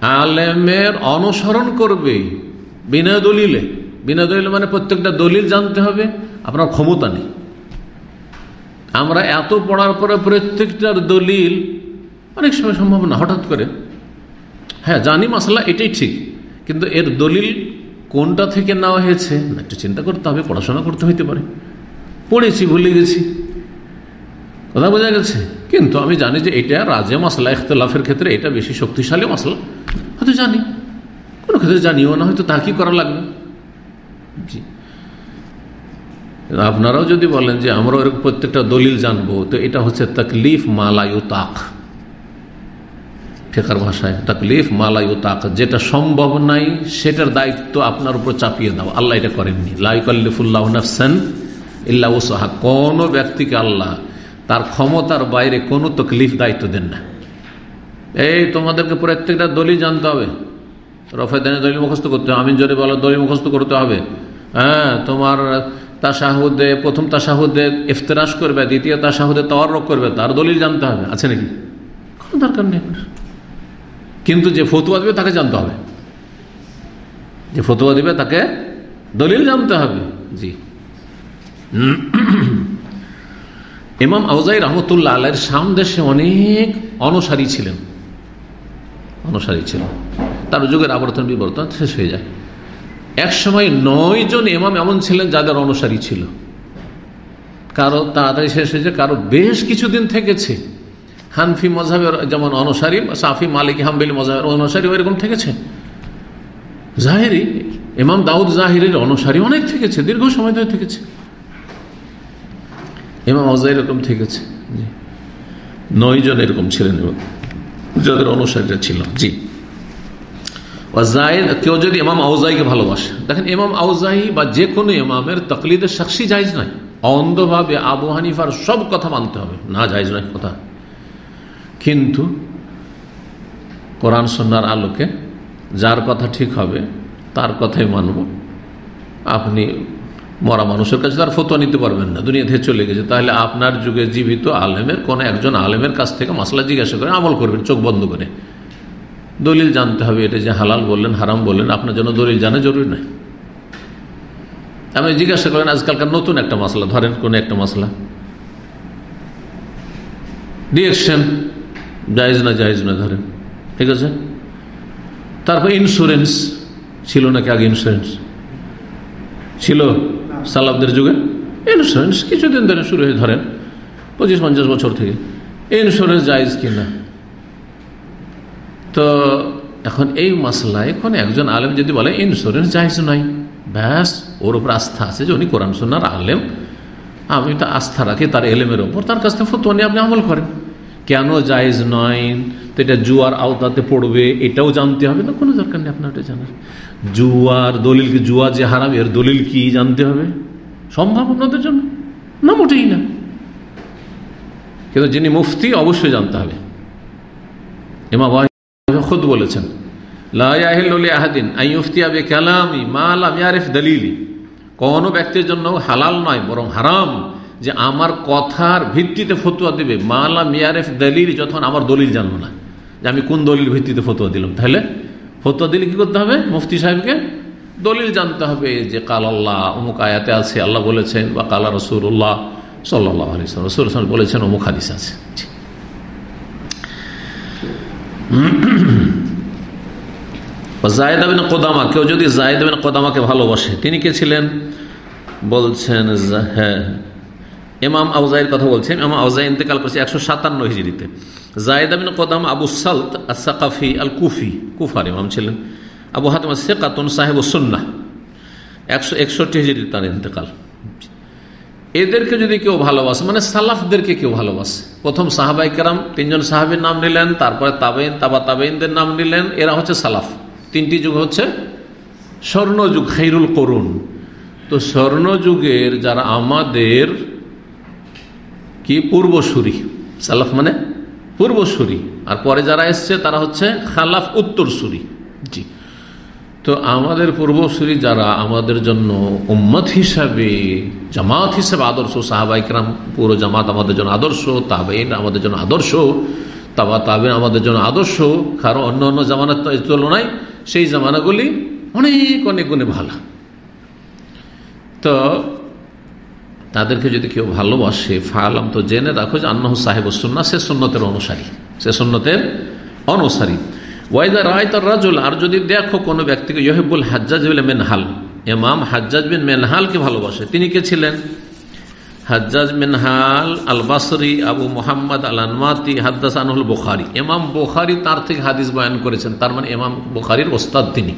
আলেমের অনুসরণ করবে বিনা দলিলে। বিনা দলিলে মানে প্রত্যেকটা দলিল জানতে হবে, আপনার ক্ষমতা নেই। আমরা এত পড়ার পরে প্রত্যেকটার দলিল অনেক সময় সম্ভব না, হঠাৎ করে। হ্যাঁ জানি মশলা এটাই ঠিক, কিন্তু এর দলিল কোনটা থেকে নেওয়া হয়েছে, একটু চিন্তা করতে হবে, পড়াশোনা করতে হইতে পারে। পড়েছি, ভুলে গেছি। কথা বোঝা গেছে? কিন্তু আমি জানি যে এটা রাজে মশলা ইখতলাফের ক্ষেত্রে এটা বেশি শক্তিশালী মশলা হয়তো জানি। কোনো ক্ষেত্রে জানিও না, হয়তো তা কি করা লাগবে? আপনারাও যদি বলেন যে আমরা ওরকম প্রত্যেকটা দলিল জানব, তো এটা হচ্ছে তকলিফ মালায়ু তাক ঠেকার ভাষায়, তকলিফ মালায়ু তাক যেটা সম্ভব নাই, সেটার দায়িত্ব আপনার উপর চাপিয়ে দাও। আল্লাহ এটা করেননি। লাইকাল্লিফুল্লাহ নাফসান ইল্লা উসাহা কোনো ব্যক্তিকে আল্লাহ তার ক্ষমতার বাইরে কোনো তকলিফ দায়িত্ব দেন না। এই তোমাদেরকে প্রত্যেকটা দলিল জানতে হবে। রফেদানের দলিল মুখস্থ করতে হবে আমি জোরে বলো দলিল মুখস্থ করতে হবে। হ্যাঁ তোমার তাসাহুদে প্রথম তাসাহুদে ইফতরাস করবে, দ্বিতীয় তাসাহুদে তওয়ারক করবে, তার দলিল জানতে হবে, আছে নাকি? কোনো দরকার নেই কিন্তু যে ফতুয়া দিবে তাকে জানতে হবে। যে ফতুয়া দিবে তাকে দলিল জানতে হবে, জি। ইমাম আউজাই রহমতুল্লাহ আল্লাহর সামদেশে অনেক অনুসারী ছিলেন। অনুসারী ছিলেন। তার যুগের আবর্তন বিবর্তন শেষ হয়ে যায়। এক সময় নয় জন এমাম এমন ছিলেন যাদের অনুসারী ছিল। কারও তাড়াতাড়ি শেষ হয়েছে কারও বেশ কিছুদিন থেকেছে। হানফি মজাহের যেমন অনুসারী, সাফি, মালিক, হাম্বিল মজাহের অনুসারী এরকম থেকেছে। জাহেরি, ইমাম দাউদ জাহিরের অনুসারী অনেক থেকেছে, দীর্ঘ সময় ধরে থেকেছে। ইমাম আউজাই এরকম থেকেছে, জি। নয় জন এরকম ছিলেন, যাদের অনুসারীরা ছিল, জি। কেউ যদি ইমাম আউজাইকে ভালোবাসে। দেখেন, ইমাম আউজাই বা যে কোনো ইমামের তকলিদের সাক্ষী জায়জ নয় অন্ধভাবে আবু হানিফার সব কথা মানতে হবে। না, জায়জ নয় কথা। কিন্তু কোরআন সন্ন্যার আলোকে যার কথা ঠিক হবে, তার কথাই মানব। আপনি মরা মানুষের কাছে তার ফতোয়া নিতে পারবেন না। দুনিয়া চলে গেছে। তাহলে আপনার যুগে জীবিত আলেমের, কোনো একজন আলেমের কাছ থেকে মশলা জিজ্ঞাসা করে আমল করবেন, চোখ বন্ধ করে। দলিল জানতে হবে, এটা যে হালাল বললেন, হারাম বললেন, আপনার জন্য দলিল জানা জরুরি নয়। আপনি জিজ্ঞাসা করেন আজকালকার নতুন একটা মশলা ধরেন কোন একটা মশলা ডিএকশন জায়জ না জায়জ না ধরেন। ঠিক আছে? তারপর ইন্স্যুরেন্স ছিল নাকি আগে ইন্স্যুরেন্স ছিল সালাবদের যুগে? ইন্স্যুরেন্স কিছুদিন ধরে শুরু হয়ে, ধরেন, পঁচিশ পঞ্চাশ বছর থেকে। ইন্স্যুরেন্স জায়জ কিনা? তো এখন এই মশলায় এখন একজন আলেম যদি বলে, ইন্স্যুরেন্স জায়জ নাই ব্যাস, ওর উপর আস্থা আছে যে উনি কোরআন সোনার আলেম। আমি তো আস্থা রাখি তার এলেমের ওপর তার কাছ থেকে ফতোয়া নিয়ে আপনি আমল করেন। কেন জায়েজ নয়? তো এটা জুয়ার আওতাতে পড়বে, এটাও জানতে হবে। না, কোনো দরকার নেই আপনার এটা জানার। জুয়ার দলিল কি? জুয়া যে হারাম, এর দলিল কি জানতে হবে? সম্ভব আপনাদের জন্য? না, মোটেই না। কিন্তু যিনি মুফতি, অবশ্যই জানতে হবে। এমা খুদ বলেছেন কোনো ব্যক্তির জন্য হালাল নয়, বরং হারাম যে আমার কথার ভিত্তিতে ফতুয়া দেবে। মালা মিয়ারেফ দলিল যখন আমার দলিল জানব না, যে আমি কোন দলিল ভিত্তিতে ফতুয়া দিলাম, তাহলে ফতুয়া দিলে কি করতে হবে? মুফতি সাহেবকে দলিল জানতে হবে যে কাল আল্লাহ অমুক আয়াতে আছে, আল্লাহ বলেছেন, বা কালা রসুল্লাহ সাল্লাহ আলি রসুল বলেছেন, অমুক হাদিস আছে। জায়দ আবিন কোদামা, কেউ যদি জায়দ আবিন কোদামাকে ভালোবাসে, তিনি কে ছিলেন? বলছেন হ্যাঁ এমাম আউজাইয়ের কথা বলছেন। এমাম আউজাই ইন্তেকাল করছে একশো সাতান্ন হিজড়িতে। জায়দ আবিন কোদাম আবু সালত আসাকাফি আল কুফি কুফার ইমাম ছিলেন। আবু হাতমা শেকাতুন সাহেব সুন্না একশো একষট্টি হিজড়ি তার ইন্তেকাল। এদেরকে যদি কেউ ভালোবাসে মানে সালাফদেরকে কেউ ভালোবাসে প্রথম সাহাবাই কেরাম তিনজন সাহাবির নাম নিলেন, তারপরে তাবেইন তাবা তাবেইনদের নাম নিলেন, এরা হচ্ছে সালাফ। তিনটি যুগ হচ্ছে স্বর্ণযুগ খৈরুল করুন। তো স্বর্ণযুগের যারা আমাদের কি? পূর্বসূরি। সালাফ মানে পূর্বসূরি। আর পরে যারা এসছে, তারা হচ্ছে খালাফ উত্তরসূরি। জি। তো আমাদের পূর্বসূরি যারা আমাদের জন্য উম্মত হিসাবে, জামাত হিসাবে আদর্শ সাহাবাইকরাম পুরো জামাত আমাদের জন্য আদর্শ তাবেইন আমাদের জন্য আদর্শ, তাবা তাবেন আমাদের জন্য আদর্শ, কারণ অন্য অন্য জামানার তুলনায় সেই জামানাগুলি অনেক অনেক গুণে ভালো। তো তাদেরকে যদি কেউ ভালোবাসে, ফালাম তো জেনে রাখো যে আন্নাহ সাহেব সুন্না সে সুন্নতের অনুসারী, সে সুন্নতের অনুসারী। ওয়াইদা রায় তার রাজুল আর যদি দেখো কোনো ব্যক্তিকে ইহেবুল হাজ্জাজ মেনহাল এমাম হাজ্জাজ বিন মেনহালকে ভালোবাসে, তিনি কে ছিলেন? হাজ্জাজ মেনহাল আল বাসরি আবু মোহাম্মদ আল আনমাতি হাদ্দাস আনহুল বোখারি। এমাম বোখারি তার থেকে হাদিস বয়ান করেছেন, তার মানে এমাম বোখারির ওস্তাদ তিনি।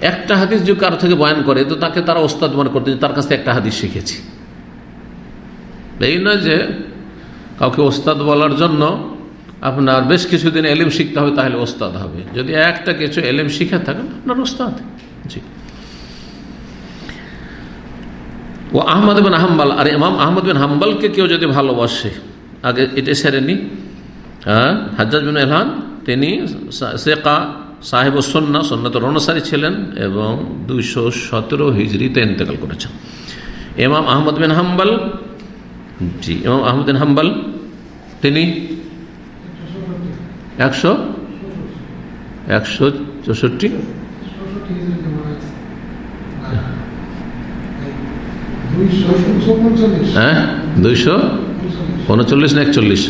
একটা হাদিস যে কারও থেকে বয়ান করে, তো তাকে তারা ওস্তাদ মনে করতে তার কাছ থেকে একটা হাদিস শিখেছি। এই নয় যে কাউকে ওস্তাদ বলার জন্য আপনার বেশ কিছুদিন এলিম শিখতে হবে, তাহলে ওস্তাদ হবে। যদি একটা কিছু এলিম শিখে থাকেন, আপনার ওস্তাদ। জি। ও আহমদ বিন হাম্বাল, আর ইমাম আহমদ বিন হাম্বালকে কেউ যদি ভালোবাসে, আগে এটা সেরেনি হ্যাঁ হাজ্জাজ বিন এলহান, তিনি শেখা সাহেব সন্না সন্ন্যতর অনুসারী ছিলেন এবং দুইশো সতেরো হিজড়িতে ইন্তেকাল করেছেন। ইমাম আহমদ বিন হাম্বাল, জি, ইমাম আহমদ বিন হাম্বাল, তিনি একশো? একশো চৌষট্টি? হ্যাঁ দুইশো উনচল্লিশ না একচল্লিশ?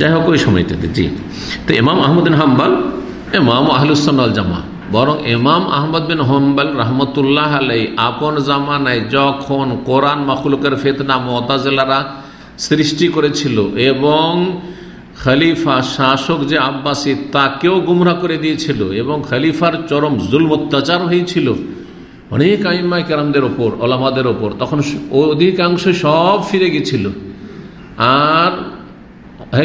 যাই হোক, ওই সময়টাতে, জি। তো ইমাম আহমদিন হাম্বাল এমাম আহলুসল জামা বরং এমাম আহমদ বিন হম্বাল রহমতুল্লাহ আলাই আপন জামানায় যখন কোরআন মখলুকের ফেতনা মতাজেলারা সৃষ্টি করেছিল এবং খলিফা শাসক যে আব্বাসী তাকেও গুমরা করে দিয়েছিল এবং খলিফার চরম জুল অত্যাচার হয়েছিল। অনেক আইম্মাই কেরামদের ওপর, ওলামাদের ওপর। তখন অধিকাংশ সব ফিরে গেছিল। আর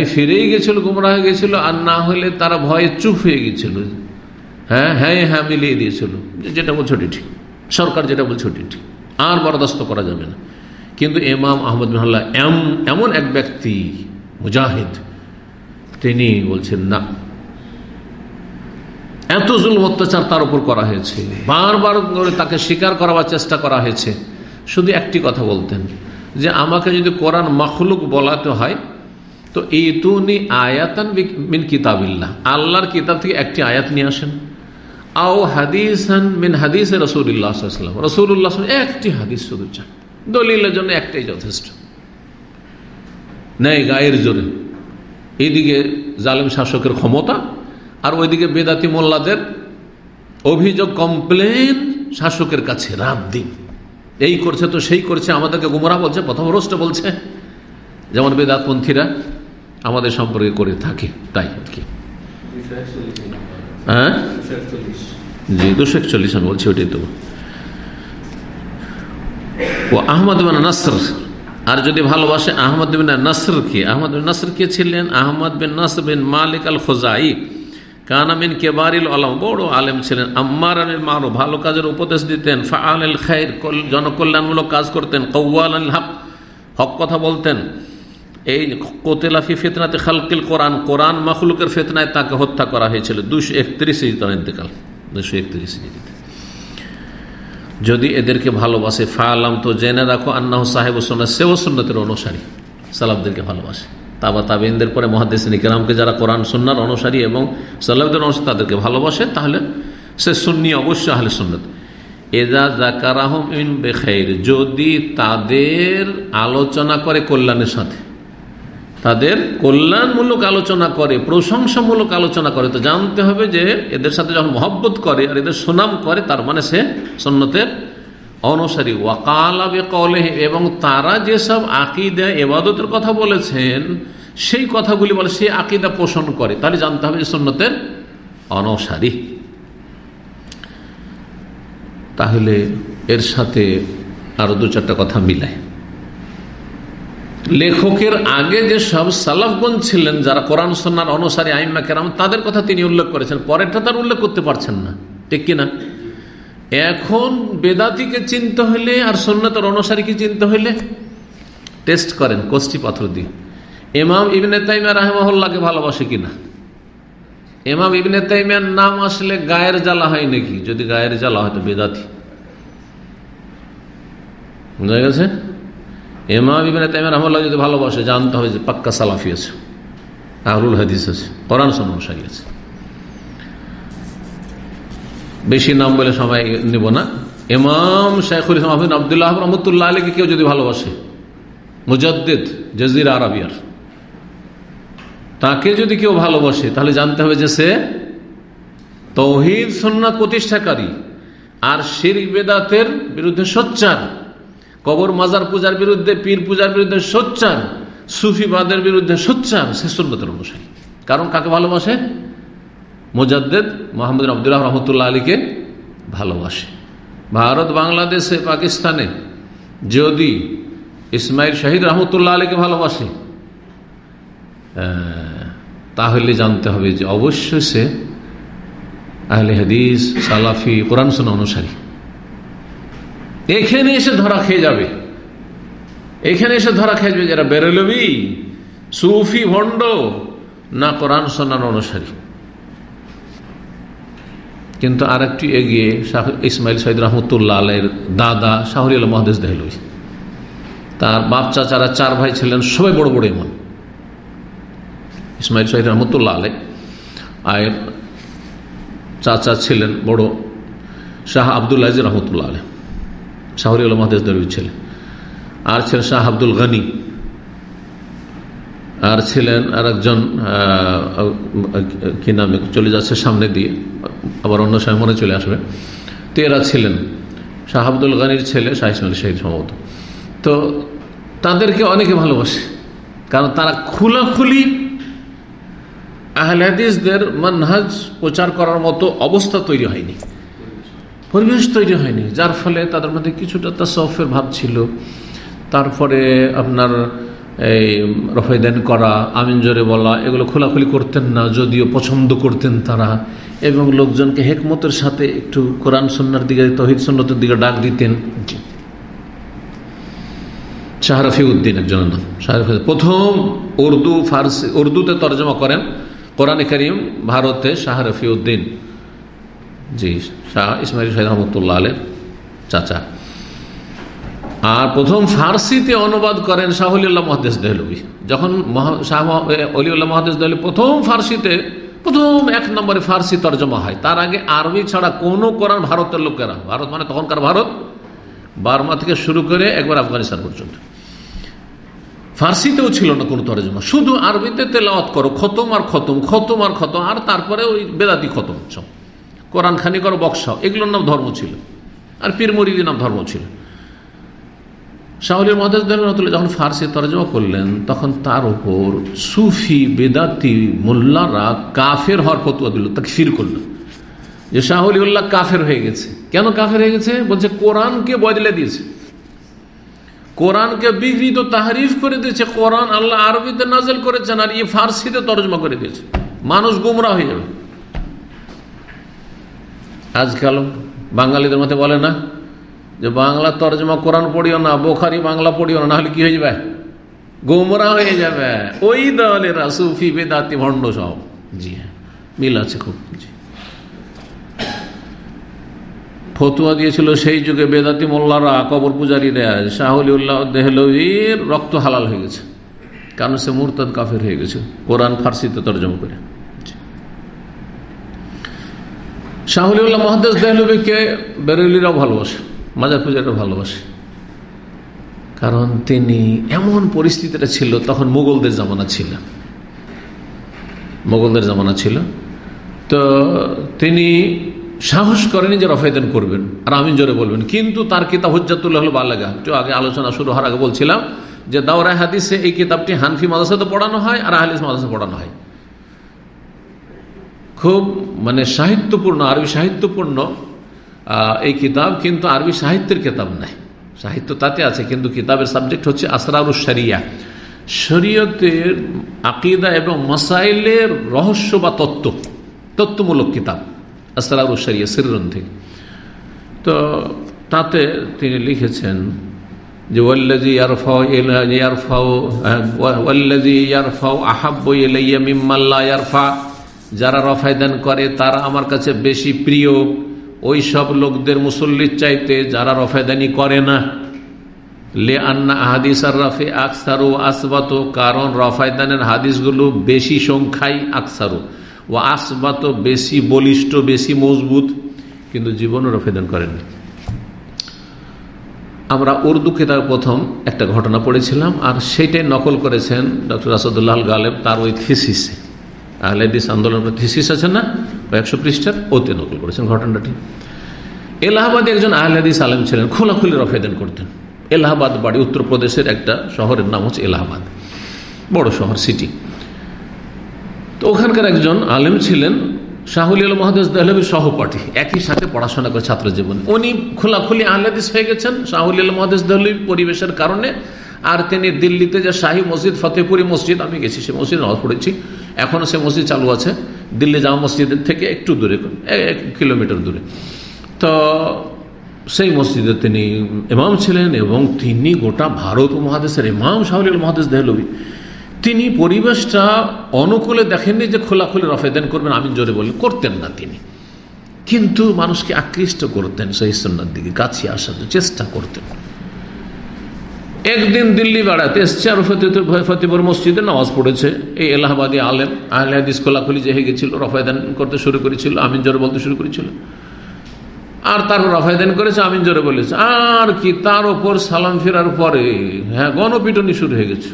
ফিরেই গেছিল, গুমরা হয়ে গেছিল, আর না হলে তারা ভয়ে চুপ হয়ে গেছিল। হ্যাঁ হ্যাঁ হ্যাঁ মিলিয়ে দিয়েছিল। যেটা বলছো ঠিক। সরকার যেটা বলছো ঠিক। আর বরদাস্ত করা যাবে না। কিন্তু এমাম আহমদ মহল্লা এমন এক ব্যক্তি, মুজাহিদ তিনি বলছেন, না। এত জুল অত্যাচার তার উপর করা হয়েছে। বারবার করে তাকে স্বীকার করাবার চেষ্টা করা হয়েছে। শুধু একটি কথা বলতেন, যে আমাকে যদি কোরআন মখলুক বলাতে হয়, তো এই তুনি আয়াতান মিন কিতাবিল্লাহ। আল্লাহর কিতাব থেকে একটি আয়াত নিয়ে আসেন। আও হাদিসান মিন হাদিস রসুল্লাহাম রসুল্লাহ একটি হাদিস শুধু চান। দলিলের জন্য একটাই যথেষ্ট। নেই, গায়ের জোরে। এইদিকে জালেম শাসকের ক্ষমতা আর ওইদিকে বেদাতি মোল্লাদের অভিযোগ কমপ্লেন শাসকের কাছে রাত দিন। এই করছে তো সেই করছে, আমাদেরকে গুমরা বলছে, প্রথম রোষ্ট বলছে। যেমন বেদাতপন্থীরা আমাদের সম্পর্কে করে থাকে, তাই আর কি। হ্যাঁ? জি, দুশো একচল্লিশ আমি বলছি, ওটাই তো। ও আহমদ নাসর আর যদি ভালোবাসে আহমদ বিন নাসর কে? আহমদ বিন নাসর কে ছিলেন? আহমদ বিন নাসর বিন মালিক আল খোজাই কানামিন কেবারিল আলম, বড় আলেম ছিলেন। আম্মার আনিল মারো ভালো কাজের উপদেশ দিতেন। ফা আনিল খাইর জনকল্যাণমূলক কাজ করতেন। কৌয়াল আল হক হক কথা বলতেন। এই কোতেলাফি ফেতনাতে খালকিল কোরআন কোরআন মখলুকের ফেতনায় তাকে হত্যা করা হয়েছিল। দুশো একত্রিশ তার ইন্তেকাল। দুশো একত্রিশ যদি এদেরকে ভালোবাসে ফা আলাম তো জেনে রাখো আন্না সাহেব সোনা সেও সন্ন্যতের অনুসারী। সালাবদেরকে ভালোবাসে। তাবা তাবিনদের পরে মহাদেশিনী কেরামকে যারা কোরআন সুন্নার অনুসারী এবং সাল্লাহদের অনুসারী তাদেরকে ভালোবাসে, তাহলে সে সুন্নি অবশ্যই আহলে সুন্নত। এজা জাকারাহম ইন যদি তাদের আলোচনা করে কল্যাণের সাথে। তাদের কল্যাণমূলক আলোচনা করে, প্রশংসামূলক আলোচনা করে। তো জানতে হবে যে এদের সাথে যখন মহব্বত করে আর এদের সুনাম করে, তার মানে সে সন্ন্যতের অনুসারী। ওয়াকালাবে কলে এবং তারা যেসব আকিদা, এবাদতের কথা বলেছেন, সেই কথাগুলি বলে, সে আকিদা পোষণ করে। তাহলে জানতে হবে যে সন্ন্যতের অনুসারী। তাহলে এর সাথে আরও দু চারটা কথা মিলায়। লেখকের আগে যে সব সালাফগণ ছিলেন, যারা কোরআন সন্ন্যার অনুসারী, আইম্মা কেরাম, তাদের কথা তিনি উল্লেখ করেছেন। পরেরটা তার উল্লেখ করতে পারছেন না। ঠিক কিনা? এখন বেদাতিকে চিনতে হইলে আর সন্ন্যতের অনুসারীকে চিনতে হইলে টেস্ট করেন কষ্টি পাথর দিয়ে। এমাম ইবনে তাইমিয়া রাহেমহল্লাকে ভালোবাসে কিনা? এমাম ইবনে তাইমিয়ার নাম আসলে গায়ের জ্বালা হয় নাকি? যদি গায়ের জ্বালা হয় তো বেদাতি। বুঝা গেছে? এমাম ইবনে তাইমিয়া রহমল্লাহ যদি ভালোবাসে, জানতে হবে যে পাক্কা সালাফি আছে আহরুল হাদিস আছে, কোরআন সন অনুসারী আছে। বেশি নাম বলে সময় নেব না। ইমাম শাইখুল ইসলাম আহমিদ আবদুল্লাহ রহমতুল্লাহ আলীকে কেউ যদি ভালোবাসে, মুজাদ্দিদ, জজির আরবিয়ার, তাকে যদি কেউ ভালোবাসে, তাহলে জানতে হবে যে সে তৌহিদ সন্ন্যাত প্রতিষ্ঠাকারী, আর শির বেদাতের বিরুদ্ধে সোচ্চার। কবর মাজার পূজার বিরুদ্ধে, পীর পূজার বিরুদ্ধে সোচ্চার সুফিবাদের বিরুদ্ধে সোচ্চার সে সন্ন্যতের অনুসারী। কারণ কাকে ভালোবাসে? মোজাদ্দেদ মোহাম্মদ আবদুল্লাহ রহমতুল্লাহ আলীকে ভালোবাসে। ভারত, বাংলাদেশে, পাকিস্তানে যদি ইসমাইল শাহিদ রহমতুল্লাহ আলীকে ভালোবাসে তাহলে জানতে হবে যে অবশ্যই সে আহলে হাদিস, সালাফি, কোরআন সোনা অনুসারী। এখানে এসে ধরা খেয়ে যাবে। এখানে এসে ধরা খেয়ে যাবে যারা বেরোলবি, সুফি, ভণ্ড, না কোরআন সোনার অনুসারী। কিন্তু আর একটি এগিয়ে ইসমাইল সৈদ রহমতুল্লাহ আলের দাদা শাহরি আল মহাদেশ দেহলই। তার বাপ চাচারা চার ভাই ছিলেন, সবাই বড় বড় এমন ইসমাইল সৈদ রহমতুল্লাহ আলে আয়ের চাচা ছিলেন বড় শাহ আব্দুল আজিজ রহমতুল্লাহ আলে শাহরি আল মহাদেশ দেহলই ছিলেন আর ছিলেন শাহ আব্দুল গনি। আর ছিলেন আর একজন কি নামে চলে যাচ্ছে সামনে দিয়ে, আবার অন্য সময় মনে চলে আসবে। তো এরা ছিলেন শাহ আব্দুল গানির ছেলে, শাহ ইসমাইল শহীদ সম্ভবত তো তাদেরকে অনেকে ভালোবাসে, কারণ তারা খোলাখুলি আহলে হাদিসদের মানহাজ প্রচার করার মতো অবস্থা তৈরি হয়নি। পরিবেশ তৈরি হয়নি, যার ফলে তাদের মধ্যে কিছুটা তাসফের ভাব ছিল। তারপরে আপনার এই রফাইদান করা, আমিন জোরে বলা, এগুলো খোলাখুলি করতেন না, যদিও পছন্দ করতেন তারা। এবং লোকজনকে হেকমতের সাথে একটু কোরআন সন্ন্যার দিকে, তহিদ সন্ন্যতের দিকে ডাক দিতেন। শাহরফি উদ্দিন একজন নাম শাহরফি প্রথম উর্দু, ফার্সি, উর্দুতে তর্জমা করেন কোরআন করিম, ভারতে শাহরফি উদ্দিন জি, শাহ ইসমাইল শাহ রহমতুল্লাহ আলের চাচা। আর প্রথম ফার্সিতে অনুবাদ করেন শাহ শাহুল্লাহ মহাদেশ দেহলবি। যখন শাহ অলিউল্লাহ মহাদেশ দেহলবি প্রথম ফার্সিতে, প্রথম এক নম্বরে ফার্সি তর্জমা হয়। তার আগে আরবি ছাড়া কোনো কোরআন ভারতের লোকেরা ভারত মানে তখনকার ভারত, বার্মা থেকে শুরু করে একবার আফগানিস্তান পর্যন্ত। ফার্সিতেও ছিল না কোনো তর্জমা। শুধু আরবিতে তেলাওয়াত করো, খতম আর খতম খতম আর খতম, আর তারপরে ওই বেদাতি খতম সব কোরআন খানি করো বক্সাও এগুলোর নাম ধর্ম ছিল। আর পীর মরিদি নাম ধর্ম ছিল। শাহলির মহাদেশ যখন ফার্সি তর্জমা করলেন, তখন তার উপর সুফি বেদাতি মোল্লারা কাফের হওয়ার ফতুয়া দিল তাকে ফির করল। যে শাহলি উল্লাহ কাফের হয়ে গেছে। কেন কাফের হয়ে গেছে? বলছে, কোরআনকে বদলে দিয়েছে। কোরআনকে বিকৃত তাহারিফ করে দিয়েছে। কোরআন আল্লাহ আরবিতে নাজেল করেছেন আর ইয়ে ফার্সিতে তর্জমা করে দিয়েছে। মানুষ গুমরা হয়ে যাবে। আজকাল বাঙালিদের মধ্যে বলে না যে বাংলা তর্জমা কোরআন পড়িও না, বোখারি বাংলা পড়িও না, নাহলে কি হয়ে যাবে? গোমরা হয়ে যাবে। ওই দলেরা সুফি, বেদাতি, ভণ্ড সব। জি হ্যাঁ মিল আছে খুব। জি। ফতুয়া দিয়েছিল সেই যুগে বেদাতি মোল্লারা, কবর পূজারীরা শাহলিউল্লাহ দেহলভীর রক্ত হালাল হয়ে গেছে। কারণ সে মুরতাদ কাফের হয়ে গেছে। কোরআন ফার্সিতে তর্জমা করে। শাহলিউল্লাহ মহাদেশ দেহলভীকে বেরুলিরাও ভালোবাসে, মাজার ভালোবাসে। কারণ তিনি এমন পরিস্থিতিটা ছিল, তখন মুঘলদের জামানা ছিল। মোগলদের জামানা ছিল। তো তিনি সাহস করেনি যে রফায়দান করবেন, আর আমি জোরে বলবেন। কিন্তু তার কিতাব হজ্জাতুল্লাহ হল বাল্লাগা একটু আগে আলোচনা শুরু হওয়ার আগে বলছিলাম যে দাওরায় হাদিসে এই কিতাবটি হানফি মাদাসাতে পড়ানো হয় আর আহলিস মাদাসে পড়ানো হয়। খুব মানে সাহিত্যপূর্ণ, আরবি সাহিত্যপূর্ণ এই কিতাব কিন্তু আরবি সাহিত্যের কিতাব নাই। সাহিত্য তাতে আছে, কিন্তু কিতাবের সাবজেক্ট হচ্ছে আসরারুস শরিয়া। শরীয়তের আকিদা এবং মাসাইলের রহস্য বা তত্ত্ব, তত্ত্বমূলক কিতাব, আসরারুস শরিয়া থেকে তো তাতে তিনি লিখেছেন যে ওয়াল্লাজি ইয়ারফাও ইয়ারফাও ওয়াল্লাজি ইয়ারফাও আহাব্বু ইলাইয়া মিম্মাল্লা ইয়ারফা। যারা রফায়দান করে, তারা আমার কাছে বেশি প্রিয়। ওই সব লোকদের মুসল্লির চাইতে যারা রফায়দানি করে না। লে আন্না হাদিস আর রফে আকসারু আসবাত, কারণ রফায়দানের হাদিসগুলো বেশি সংখ্যায় আকসারু। ও আসবাত বেশি বলিষ্ঠ, বেশি মজবুত, কিন্তু জীবনও রফায়দান করেননি। আমরা উর্দু কেতাব প্রথম একটা ঘটনা পড়েছিলাম, আর সেটাই নকল করেছেন ডক্টর আসাদুল্লাহ গালেব তার ওই থিসিসে। আহলেদিস আন্দোলনের থিসিস আছে না? একশো পৃষ্ঠার ওতে নকল করেছেন ঘটনাটি। এলাহাবাদে একজন আহলেদিস আলম ছিলেন, খোলাখুলি রফেদান করতেন। এলাহাবাদ বাড়ি উত্তরপ্রদেশের একটা শহরের নাম হচ্ছে এলাহাবাদ। বড় শহর সিটি তো ওখানকার একজন আলেম ছিলেন, শাহুল আল মহাদেশ দেহলবীর সহপাঠী, একই সাথে পড়াশোনা করে ছাত্র জীবন উনি খোলাখুলি আহলাদিস হয়ে গেছেন, শাহুল আল মহাদেশ দেহলবী পরিবেশের কারণে আর তিনি দিল্লিতে যে শাহী মসজিদ ফতেপুরি মসজিদ, আমি গেছি সে মসজিদ নামাজ পড়েছি। এখনও সে মসজিদ চালু আছে। দিল্লি জামা মসজিদের থেকে একটু দূরে, এক কিলোমিটার দূরে। তো সেই মসজিদে তিনি ইমাম ছিলেন এবং তিনি গোটা ভারত মহাদেশের ইমাম শাহুল মহাদেশ দেহলবী তিনি পরিবেশটা অনুকূলে দেখেননি যে খোলাখুলি রফেদান করবেন আমি জোরে বললেন, করতেন না তিনি। কিন্তু মানুষকে আকৃষ্ট করতেন সেই দিকে, কাছে আসার চেষ্টা করতেন। একদিন দিল্লি বেড়াতে এসছে আর ফতেপুর মসজিদে নামাজ পড়েছে। এই এলাহাবাদী আলেম, আহলে হাদিস খোলাখুলি যে হয়ে গেছিল, রফায়দান করতে শুরু করেছিল, আমিন জোরে বলতে শুরু করেছিল। আর তারপর রফায়দান করেছে, আমিন জোরে বলেছে। আর কি, তার ওপর সালাম ফেরার পরে হ্যাঁ গণপিটনি শুরু হয়ে গেছে।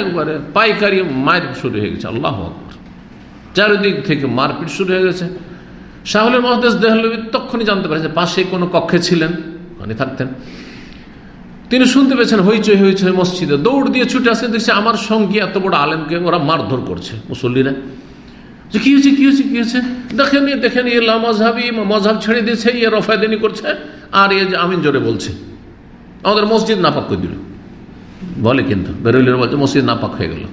একবারে পাইকারি মার শুরু হয়ে গেছে, আল্লাহ চারিদিক থেকে মারপিট শুরু হয়ে গেছে। শাহুলের মহাদেশ দেহলবী তখনই জানতে পারে যে পাশে কোনো কক্ষে ছিলেন মানে থাকতেন। তিনি শুনতে পেয়েছেন হইচই হইচই মসজিদে। দৌড় দিয়ে ছুটে আসেন দেখছে আমার সঙ্গে এত বড় আলেমকে ওরা মারধর করছে মুসল্লিরা। যে কি হয়েছে কি হয়েছে কি হয়েছে? দেখেন দেখেন ইয়ে মজাবি মজাব ছেড়ে দিয়েছে ইয়ে রফায়দানি করছে, আর যে আমিন জোরে বলছে। আমাদের মসজিদ নাপাক করে দিল। বলে কিন্তু বেরোলির বলছে, মসজিদ নাপাক হয়ে গেল।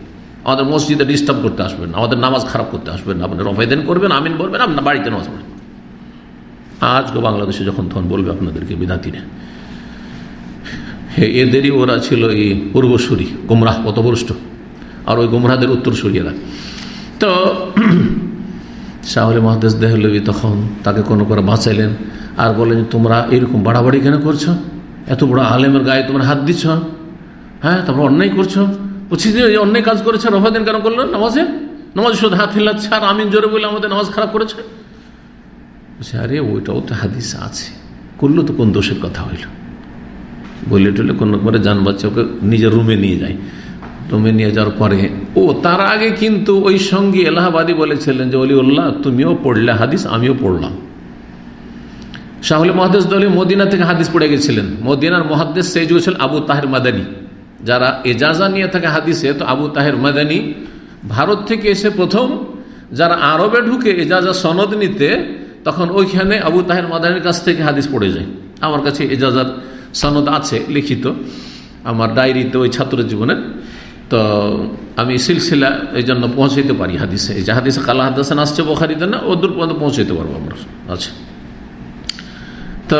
আমাদের মসজিদে ডিস্টার্ব করতে আসবেন আমাদের নামাজ খারাপ করতে আসবেন আপনি রফায়দান করবেন, আমিন বলবেন আপনার বাড়িতে নামাজ পড়বেন আজকে বাংলাদেশে যখন তখন বলবে আপনাদেরকে, বিধাতিরা। এদেরই ওরা ছিল এই পূর্বসূরি, গুমরাহ পথভ্রষ্ট। আর ওই গুমরাহদের উত্তরসূরিয়েরা তো, শাহলে মহাদেশ দেহলবি তখন তাকে কোনো করে বাঁচাইলেন। আর বলেন তোমরা এরকম বাড়াবাড়ি কেন করছ? এত বড় আলেমের গায়ে তোমরা হাত দিচ্ছ? হ্যাঁ তারপর অন্যায় করছ? বলছি, যে অন্যায় কাজ করেছে রফাদিন কেন করল? নামাজে? নামাজ শুধু হাত ফেলাচ্ছে আর আমিন জোরে বলে আমাদের নামাজ খারাপ করেছে? আরে, ওইটাও তো হাদিস আছে। করল তো কোন দোষের কথা হইল? বলে টলে কোনো করে যান বাচ্চা ওকে নিজের রুমে নিয়ে যায়। রুমে নিয়ে যাওয়ার পরে, ও তার আগে কিন্তু ওই সঙ্গে এলাহাবাদী বলেছিলেন যে, অলিউল্লাহ, তুমিও পড়লে হাদিস, আমিও পড়লাম। শাহুল মহাদেশ দলীয় মদিনা থেকে হাদিস পড়ে গেছিলেন। মদিনার মহাদ্দেশ সেই যুগ আবু তাহের মাদানী। যারা এজাজা নিয়ে থাকে হাদিসে, তো আবু তাহের মাদানী ভারত থেকে এসে প্রথম যারা আরবে ঢুকে এজাজা সনদ নিতে, তখন ওইখানে আবু তাহের মাদানির কাছ থেকে হাদিস পড়ে যায়। আমার কাছে এজাজার সনদ আছে, লিখিত, আমার ডায়েরিতে ওই ছাত্র জীবনের। তো আমি সিলসিলা এই জন্য পৌঁছাইতে পারি হাদিসে। এই যে হাদিসে কালা হাদাসান আসছে বোখারিতে না ওদূর পর্যন্ত পৌঁছাইতে পারব আমরা। আচ্ছা। তো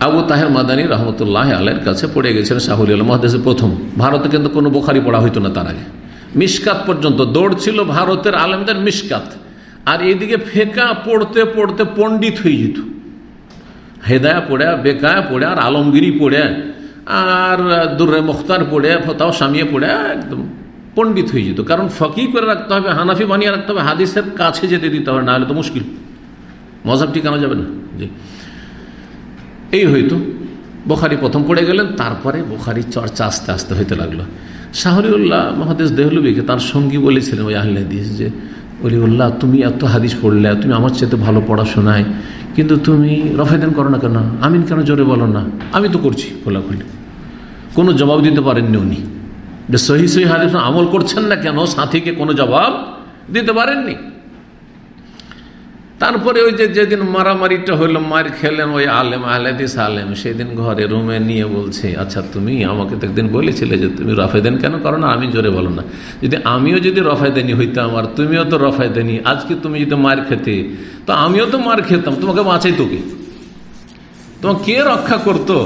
আবু তাহের মাদানী রহমতুল্লাহ আলের কাছে পড়ে গেছিলেন শাহুল আলম মহাদেশের প্রথম। ভারতে কিন্তু কোনো বোখারি পড়া হইতো না তার আগে। মিসকাত পর্যন্ত দৌড় ছিল ভারতের আলেমদের মিসকাত আর এইদিকে ফেকা পড়তে পড়তে পণ্ডিত হয়ে যেত। হেদায়া পড়ে, বেকায়া পড়ে, আর আলমগিরি পড়ে, আর দুর্রে মুখতার পড়ে, ফতাও সামিয়ে পড়ে, একদম পণ্ডিত হয়ে যেত। কারণ ফকি করে রাখতে হবে, হানাফি বানিয়ে রাখতে হবে, হাদিসের কাছে যেতে দিতে হবে না হলে তো মুশকিল। মজাব ঠিকানো যাবে না। জি। এই হয়তো বোখারি প্রথম পড়ে গেলেন, তারপরে বোখারি চর্চা আস্তে আস্তে হইতে লাগল। শাহরিউল্লাহ মহাদেশ দেহলুবিকে তার সঙ্গী বলেছিলেন ওই আহ্লা দিস যে অলিউল্লাহ তুমি এত হাদিস পড়লে, তুমি আমার চেয়ে ভালো পড়াশোনায়, কিন্তু তুমি রফেদান করো না কেন? আমিন কেন জোরে বলো না? আমি তো করছি খোলাখুলি। কোনো জবাব দিতে পারেননি উনি। যে সহি সহি হাদিস আমল করছেন না কেন, সাথীকে কোনো জবাব দিতে পারেননি? তারপরে ওই যে যেদিন মারামারিটা হইল মার খেলেন ওই আলেম, আহলেদিস আলেম, সেদিন ঘরে রুমে নিয়ে বলছে আচ্ছা তুমি আমাকে তো একদিন বলেছিলে যে তুমি রফায়দান কেন করো না? আমি জোরে বলো না। যদি আমিও যদি রফায়দানি হইতাম আর তুমিও তো রফায়দানি, আজকে তুমি যদি মার খেতে, তো আমিও তো মার খেতাম, তোমাকে বাঁচাই তোকে তোমাকে কে রক্ষা করতো?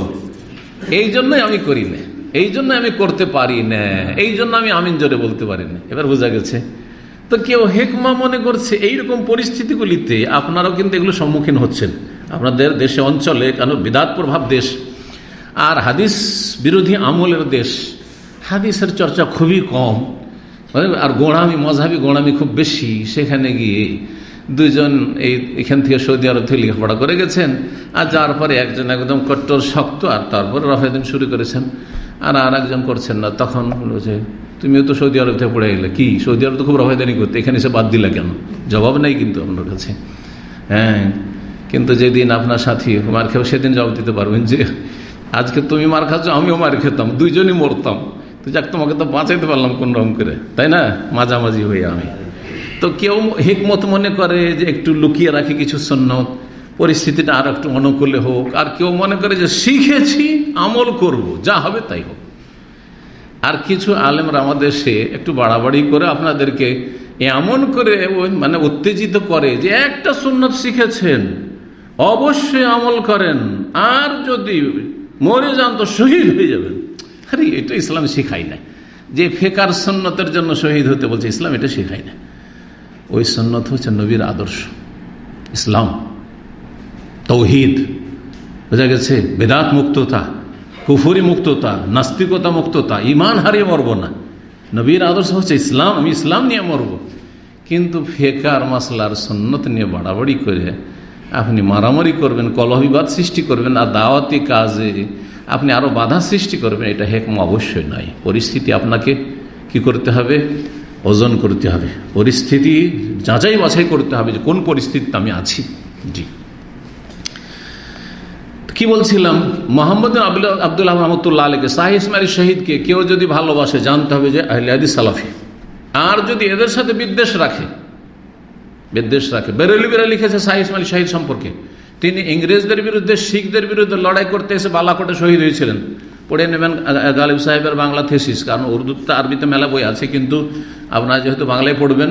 এই জন্যই আমি করি না এই জন্য আমি করতে পারি না এই জন্য আমি আমিন জোরে বলতে পারি না এবার বোঝা গেছে তো কেউ হেকমা মনে করছে, এইরকম পরিস্থিতিগুলিতে আপনারাও কিন্তু এগুলো সম্মুখীন হচ্ছেন। আপনাদের দেশে অঞ্চলে কেন বিদাত প্রভাব দেশ, আর হাদিস বিরোধী আমলের দেশ, হাদিসের চর্চা খুবই কম। আর গোড়ামি মজাবি গোড়ামি খুব বেশি। সেখানে গিয়ে দুজন এই এখান থেকে সৌদি আরব থেকে লেখাপড়া করে গেছেন, আর যার পরে একজন একদম কট্টর, শক্ত, আর তারপরে রফায়দিন শুরু করেছেন। আর আর একজন করছেন না। তখন বলেছে তুমিও তো সৌদি আরব থেকে পড়ে গেলে। কি? সৌদি আরব তো খুব রফায়দানি করতে। এখানে এসে বাদ দিলা কেন? জবাব নেই কিন্তু আপনার কাছে। হ্যাঁ কিন্তু যেদিন আপনার সাথী মার খেয়ে সেদিন জবাব দিতে পারবেন যে, আজকে তুমি মার খাচ্ছ, আমিও মার খেতাম, দুইজনই মরতাম। তো যাক, তোমাকে তো বাঁচাইতে পারলাম কোন রকম করে। তাই না? মাঝামাঝি হয়ে আমি। তো কেউ হিকমত মনে করে যে একটু লুকিয়ে রাখি কিছু সন্ন্যত। পরিস্থিতিটা আর একটু অনুকূলে হোক। আর কেউ মনে করে যে শিখেছি, আমল করব, যা হবে তাই হোক। আর কিছু আলেমরা আমাদের সে একটু বাড়াবাড়ি করে আপনাদেরকে এমন করে মানে উত্তেজিত করে যে একটা সুন্নত শিখেছেন, অবশ্যই আমল করেন, আর যদি মরে যান তো শহীদ হয়ে যাবেন। আরে, এটা ইসলাম শিখাই না। যে ফেকার সন্ন্যতের জন্য শহীদ হতে বলছে, ইসলাম এটা শেখাই না। ওই সন্ন্যত হচ্ছে নবীর আদর্শ। ইসলাম, তৌহিদ। বোঝা গেছে? বেদাত মুক্ততা কুফুরি মুক্ততা, নাস্তিকতা মুক্ততা ইমান হারিয়ে মরবো না। নবীর আদর্শ হচ্ছে ইসলাম, আমি ইসলাম নিয়ে মরব। কিন্তু ফেকার মাসলার সন্ন্যত নিয়ে বাড়াবাড়ি করে আপনি মারামারি করবেন, কলহবিবাদ সৃষ্টি করবেন আর দাওয়াতি কাজে আপনি আরও বাধা সৃষ্টি করবেন, এটা হেকম অবশ্যই নয়। পরিস্থিতি আপনাকে কি করতে হবে? ওজন করতে হবে। পরিস্থিতি যাচাই বাছাই করতে হবে যে কোন পরিস্থিতিতে আমি আছি। জি। কি বলছিলাম? মোহাম্মদ আব্দুল্লাহ রহমতুল্লাহ আলীকে শাহ ইসমাইল শহীদকে কেউ যদি ভালোবাসে, জানতে হবে যে আহলিয়াদি সালাফি। আর যদি এদের সাথে বিদ্বেষ রাখে বিদ্বেষ রাখে, বেরেলিবিরা লিখেছে শাহ ইসমাইল শহীদ সম্পর্কে। তিনি ইংরেজদের বিরুদ্ধে, শিখদের বিরুদ্ধে লড়াই করতে এসে বালাকোটে শহীদ হয়েছিলেন। পড়ে নেবেন গালিব সাহেবের বাংলা থেসিস কারণ উর্দুতে আরবিতে মেলা বই আছে, কিন্তু আপনারা যেহেতু বাংলায় পড়বেন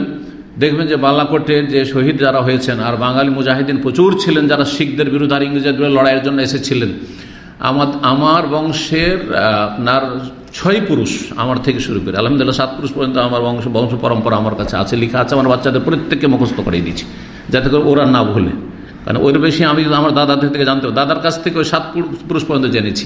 দেখবেন যে বালাকোটে যে শহীদ যারা হয়েছেন, আর বাঙালি মুজাহিদিন প্রচুর ছিলেন যারা শিখদের বিরুদ্ধে আর ইংরেজের লড়াইয়ের জন্য এসেছিলেন। আমার আমার বংশের, আপনার ছয় পুরুষ আমার থেকে শুরু করে, আলহামদুলিল্লাহ সাত পুরুষ পর্যন্ত আমার বংশ বংশ পরম্পরা আমার কাছে আছে, লেখা আছে, আমার বাচ্চাদের প্রত্যেককে মুখস্থ করে দিচ্ছি যাতে করে ওরা না ভুলে। কারণ ওর বেশি আমি আমার দাদাদের থেকে জানতে দাদার কাছ থেকে ওই সাত পুরুষ পর্যন্ত জেনেছি।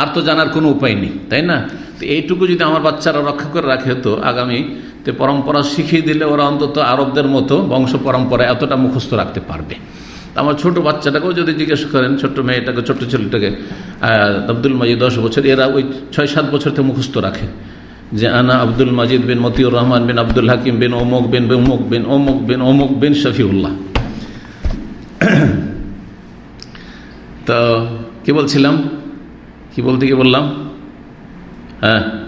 আর তো জানার কোনো উপায় নেই, তাই না? তো এইটুকু যদি আমার বাচ্চারা রক্ষা করে রাখে তো আগামী তো পরম্পরা শিখিয়ে দিলে ওরা অন্তত আরবদের মতো বংশ পরম্পরা এতটা মুখস্থ রাখতে পারবে। আমার ছোট বাচ্চাটাকেও যদি জিজ্ঞেস করেন, ছোট্ট মেয়েটাকে, ছোট্ট ছেলেটাকে আব্দুল মাজিদ দশ বছর, এরা ওই ছয় সাত বছর থেকে মুখস্থ রাখে। যে আনা আব্দুল মাজিদ বিন মতিউর রহমান বিন আব্দুল হাকিম বিন ওমক বিন ওমক বিন ওমক বিন ওমক বিন শফিউল্লাহ। তো কি বলছিলাম? কি বলতে কি বললাম? হ্যাঁ।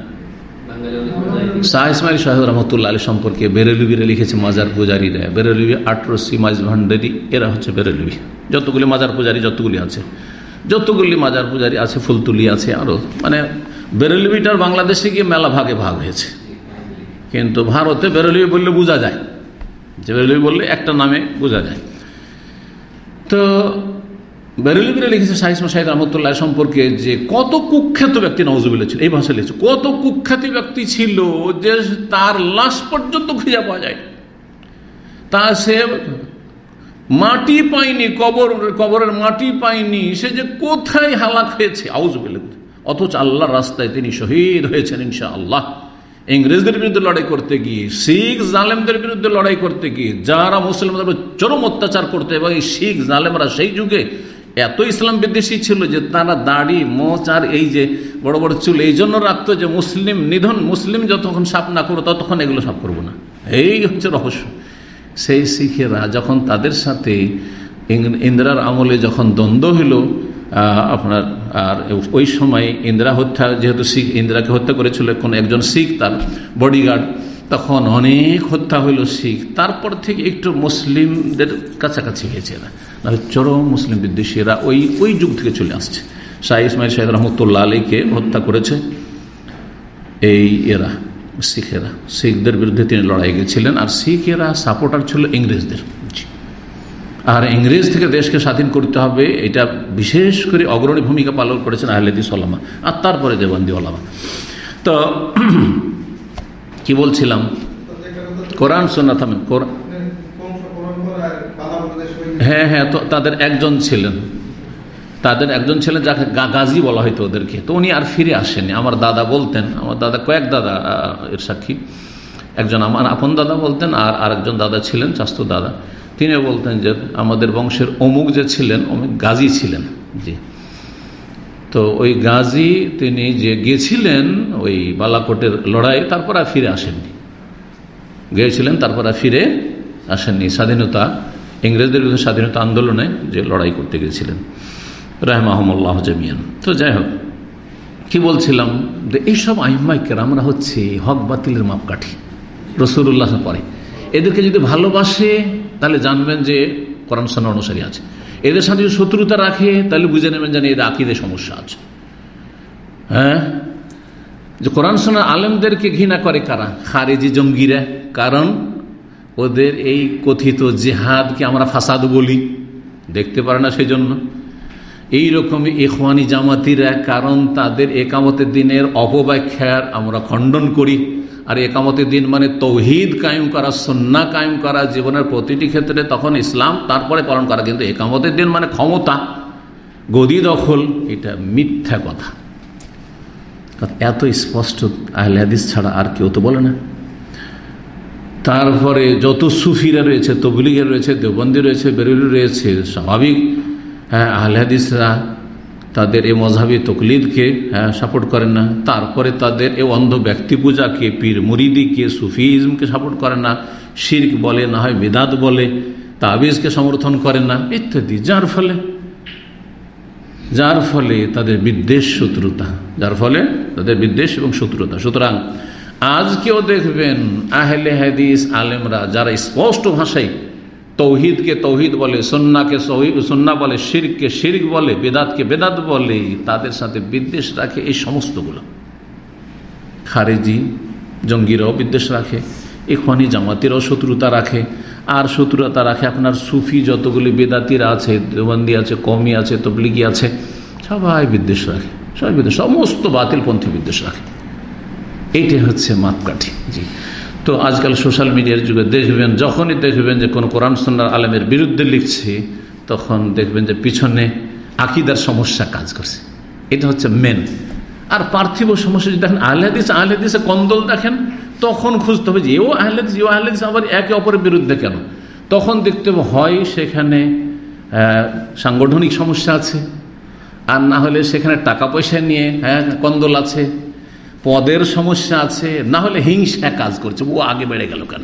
শাহ ইসমাইল শাহেদ রহমতুল্লাহ আলী সম্পর্কে বেরেলুবিরা লিখেছে মাজার পূজারীরা বেরেলুবি আটরসি মাইজ ভান্ডারি, এরা হচ্ছে বেরেলুবি। যতগুলি মাজার পূজারি, যতগুলি আছে। যতগুলি মাজার পূজারি আছে, ফুলতুলি আছে আরও মানে বেরেলুবিটার বাংলাদেশে গিয়ে মেলা ভাগে ভাগ হয়েছে। কিন্তু ভারতে বেরেলুবি বললে বোঝা যায়। যে বেরেলুবি বললে একটা নামে বোঝা যায়। তো বেরুলিবিরা লিখেছে সাহিসমা শাহিদ রহমতুল্লাহ সম্পর্কে যে কত কুখ্যাত ব্যক্তি নওয়াজুবিল্লা ছিল এই ভাষা লিখেছে, কত কুখ্যাত ব্যক্তি ছিল যে তার লাশ পর্যন্ত খুঁজে পাওয়া যায়। তা সে মাটি পায়নি, কবর, কবরের মাটি পায়নি, সে যে কোথায় হালাক হয়েছে আউজবিল্লা অথচ আল্লাহর রাস্তায় তিনি শহীদ হয়েছেন ইনশা আল্লাহ ইংরেজদের বিরুদ্ধে লড়াই করতে গিয়ে, শিখ জালেমদের বিরুদ্ধে লড়াই করতে গিয়ে, যারা মুসলিমদের চরম অত্যাচার করতে এবং এই শিখ জালেমরা সেই যুগে এত ইসলাম বিদ্বেষী ছিল যে তারা দাড়ি, মোচ আর এই যে বড় বড় চুল, এই জন্য রাখতো যে মুসলিম নিধন, মুসলিম যতক্ষণ সাপ না করব ততক্ষণ এগুলো সাপ করব না। এই হচ্ছে রহস্য। সেই শিখেরা যখন তাদের সাথে ইন্দ্রার আমলে যখন দ্বন্দ্ব হইল আপনার, আর ওই সময় ইন্দ্রা হত্যা, যেহেতু শিখ, ইন্দ্রাকে হত্যা করেছিল, কোন একজন শিখ তার বডিগার্ড তখন অনেক হত্যা হইল শিখ। তারপর থেকে একটু মুসলিমদের কাছাকাছি গেছে এরা। চরম মুসলিম বিদ্বেষী এরা ওই ওই যুগ থেকে চলে আসছে। শাহ ইসমাইল শাহেদ রহমতুল্লাহ আলীকে হত্যা করেছে এই এরা শিখেরা শিখদের বিরুদ্ধে তিনি লড়াই গেছিলেন আর শিখেরা সাপোর্টার ছিল ইংরেজদের। আর ইংরেজ থেকে দেশকে স্বাধীন করতে হবে, এটা বিশেষ করে অগ্রণী ভূমিকা পালন করেছেন আহলেদি সালামা আর তারপরে দেবন্দি ওলামা। তো কি বলছিলাম? কোরআন সোনা থামেন হ্যাঁ হ্যাঁ তো তাদের একজন ছিলেন। তাদের একজন ছিলেন যাকে গাজী বলা হয়তো ওদেরকে। তো উনি আর ফিরে আসেনি আমার দাদা বলতেন, আমার দাদা কয়েক দাদা এর সাক্ষী একজন আমার আপন দাদা বলতেন আর আরেকজন দাদা ছিলেন স্বাস্থ্য দাদা। তিনি বলতেন যে, আমাদের বংশের অমুক যে ছিলেন, অমুক গাজী ছিলেন। জি। তো ওই গাজী তিনি যে গেছিলেন ওই বালাকোটের লড়াই, তারপর আর ফিরে আসেননি। গিয়েছিলেন, তারপর আর ফিরে আসেননি। স্বাধীনতা, ইংরেজদের বিরুদ্ধে স্বাধীনতা আন্দোলনে যে লড়াই করতে গিয়েছিলেন রাহমাহমুল্লাহ জামিয়ান। তো যাই হোক, কি বলছিলাম? যে এইসব আহিমাইকের আমরা হচ্ছে হক বাতিলের মাপকাঠি রসুল্লাহ পরে। এদেরকে যদি ভালোবাসে, তাহলে জানবেন যে কোরআন সন্না অনুসারী আছে। এদের সাথে যদি শত্রুতা রাখে, তাহলে বুঝে নেবেন যেন এদের আকিদের সমস্যা আছে। হ্যাঁ? যে কোরআন সোনা আলেমদেরকে ঘৃণা করে কারা? খারেজি জঙ্গিরা। কারণ ওদের এই কথিত জেহাদকে আমরা ফাসাদ বলি। দেখতে পারে না সেই জন্য এইরকমই এখওয়ানি জামাতিরা, কারণ তাদের একামতের দিনের অপব্যাখ্যার আমরা খণ্ডন করি। আর একামতের দিন মানে তৌহিদ কায়েম করা সন্না কায়েম করা জীবনের প্রতিটি ক্ষেত্রে তখন ইসলাম তারপরে পালন করা। কিন্তু একামতের দিন মানে ক্ষমতা। গদি দখল, এটা মিথ্যা কথা। এত স্পষ্ট আহলে ছাড়া আর কেউ তো বলে না। তারপরে যত সুফিরা রয়েছে তবলিগের রয়েছে দেবন্দি রয়েছে, বেরুলি রয়েছে, স্বাভাবিক হ্যাঁ আহলে হাদিসরা তাদের এই মজাবি তকলিদকে হ্যাঁ সাপোর্ট করেন না। তারপরে তাদের এ অন্ধ ব্যক্তি পূজাকে পীর মুরিদিকে সুফিজমকে সাপোর্ট করেন না। শির্ক বলে, না হয় বেদাত বলে, তাবিজকে সমর্থন করেন না, ইত্যাদি। যার ফলে যার ফলে তাদের বিদ্বেষ শত্রুতা, যার ফলে তাদের বিদ্বেষ এবং শত্রুতা। সুতরাং আজকেও দেখবেন আহলে হাদিস আলেমরা, যারা স্পষ্ট ভাষায় তৌহিদকে তৌহিদ বলে সন্নাকে সন্না বলে, শিরকে শির্ক বলে বেদাতকে বেদাত বলে, তাদের সাথে বিদ্বেষ রাখে এই সমস্তগুলো। খারেজি, জঙ্গিরাও বিদ্বেষ রাখে এখনই জামাতিরাও শত্রুতা রাখে। আর শত্রুতা রাখে আপনার সুফি যতগুলি বেদাতিরা আছে দেবন্দি আছে কমি আছে, তবলিগি আছে, সবাই বিদ্বেষ রাখে, সবাই বিদ্বেষ, সমস্ত বাতিলপন্থী বিদ্বেষ রাখে। এইটাই হচ্ছে মাপকাঠি। জি। তো আজকাল সোশ্যাল মিডিয়ার যুগে দেখবেন, যখনই দেখবেন যে কোনো কোরআন সন্ন্যার আলমের বিরুদ্ধে লিখছে, তখন দেখবেন যে পিছনে আকিদার সমস্যা কাজ করছে। এটা হচ্ছে মেন আর পার্থিব সমস্যা যদি দেখেন আহলেদিস আহলেদিসে কন্দল দেখেন, তখন খুঁজতে হবে যে, এও আহলেদিস এও আহলেদিস আবার একে অপরের বিরুদ্ধে কেন? তখন দেখতে হয় সেখানে সাংগঠনিক সমস্যা আছে, আর না হলে সেখানে টাকা পয়সা নিয়ে হ্যাঁ কন্দল আছে। পদের সমস্যা আছে, না হলে হিংসা কাজ করছে। ও আগে বেড়ে গেল কেন?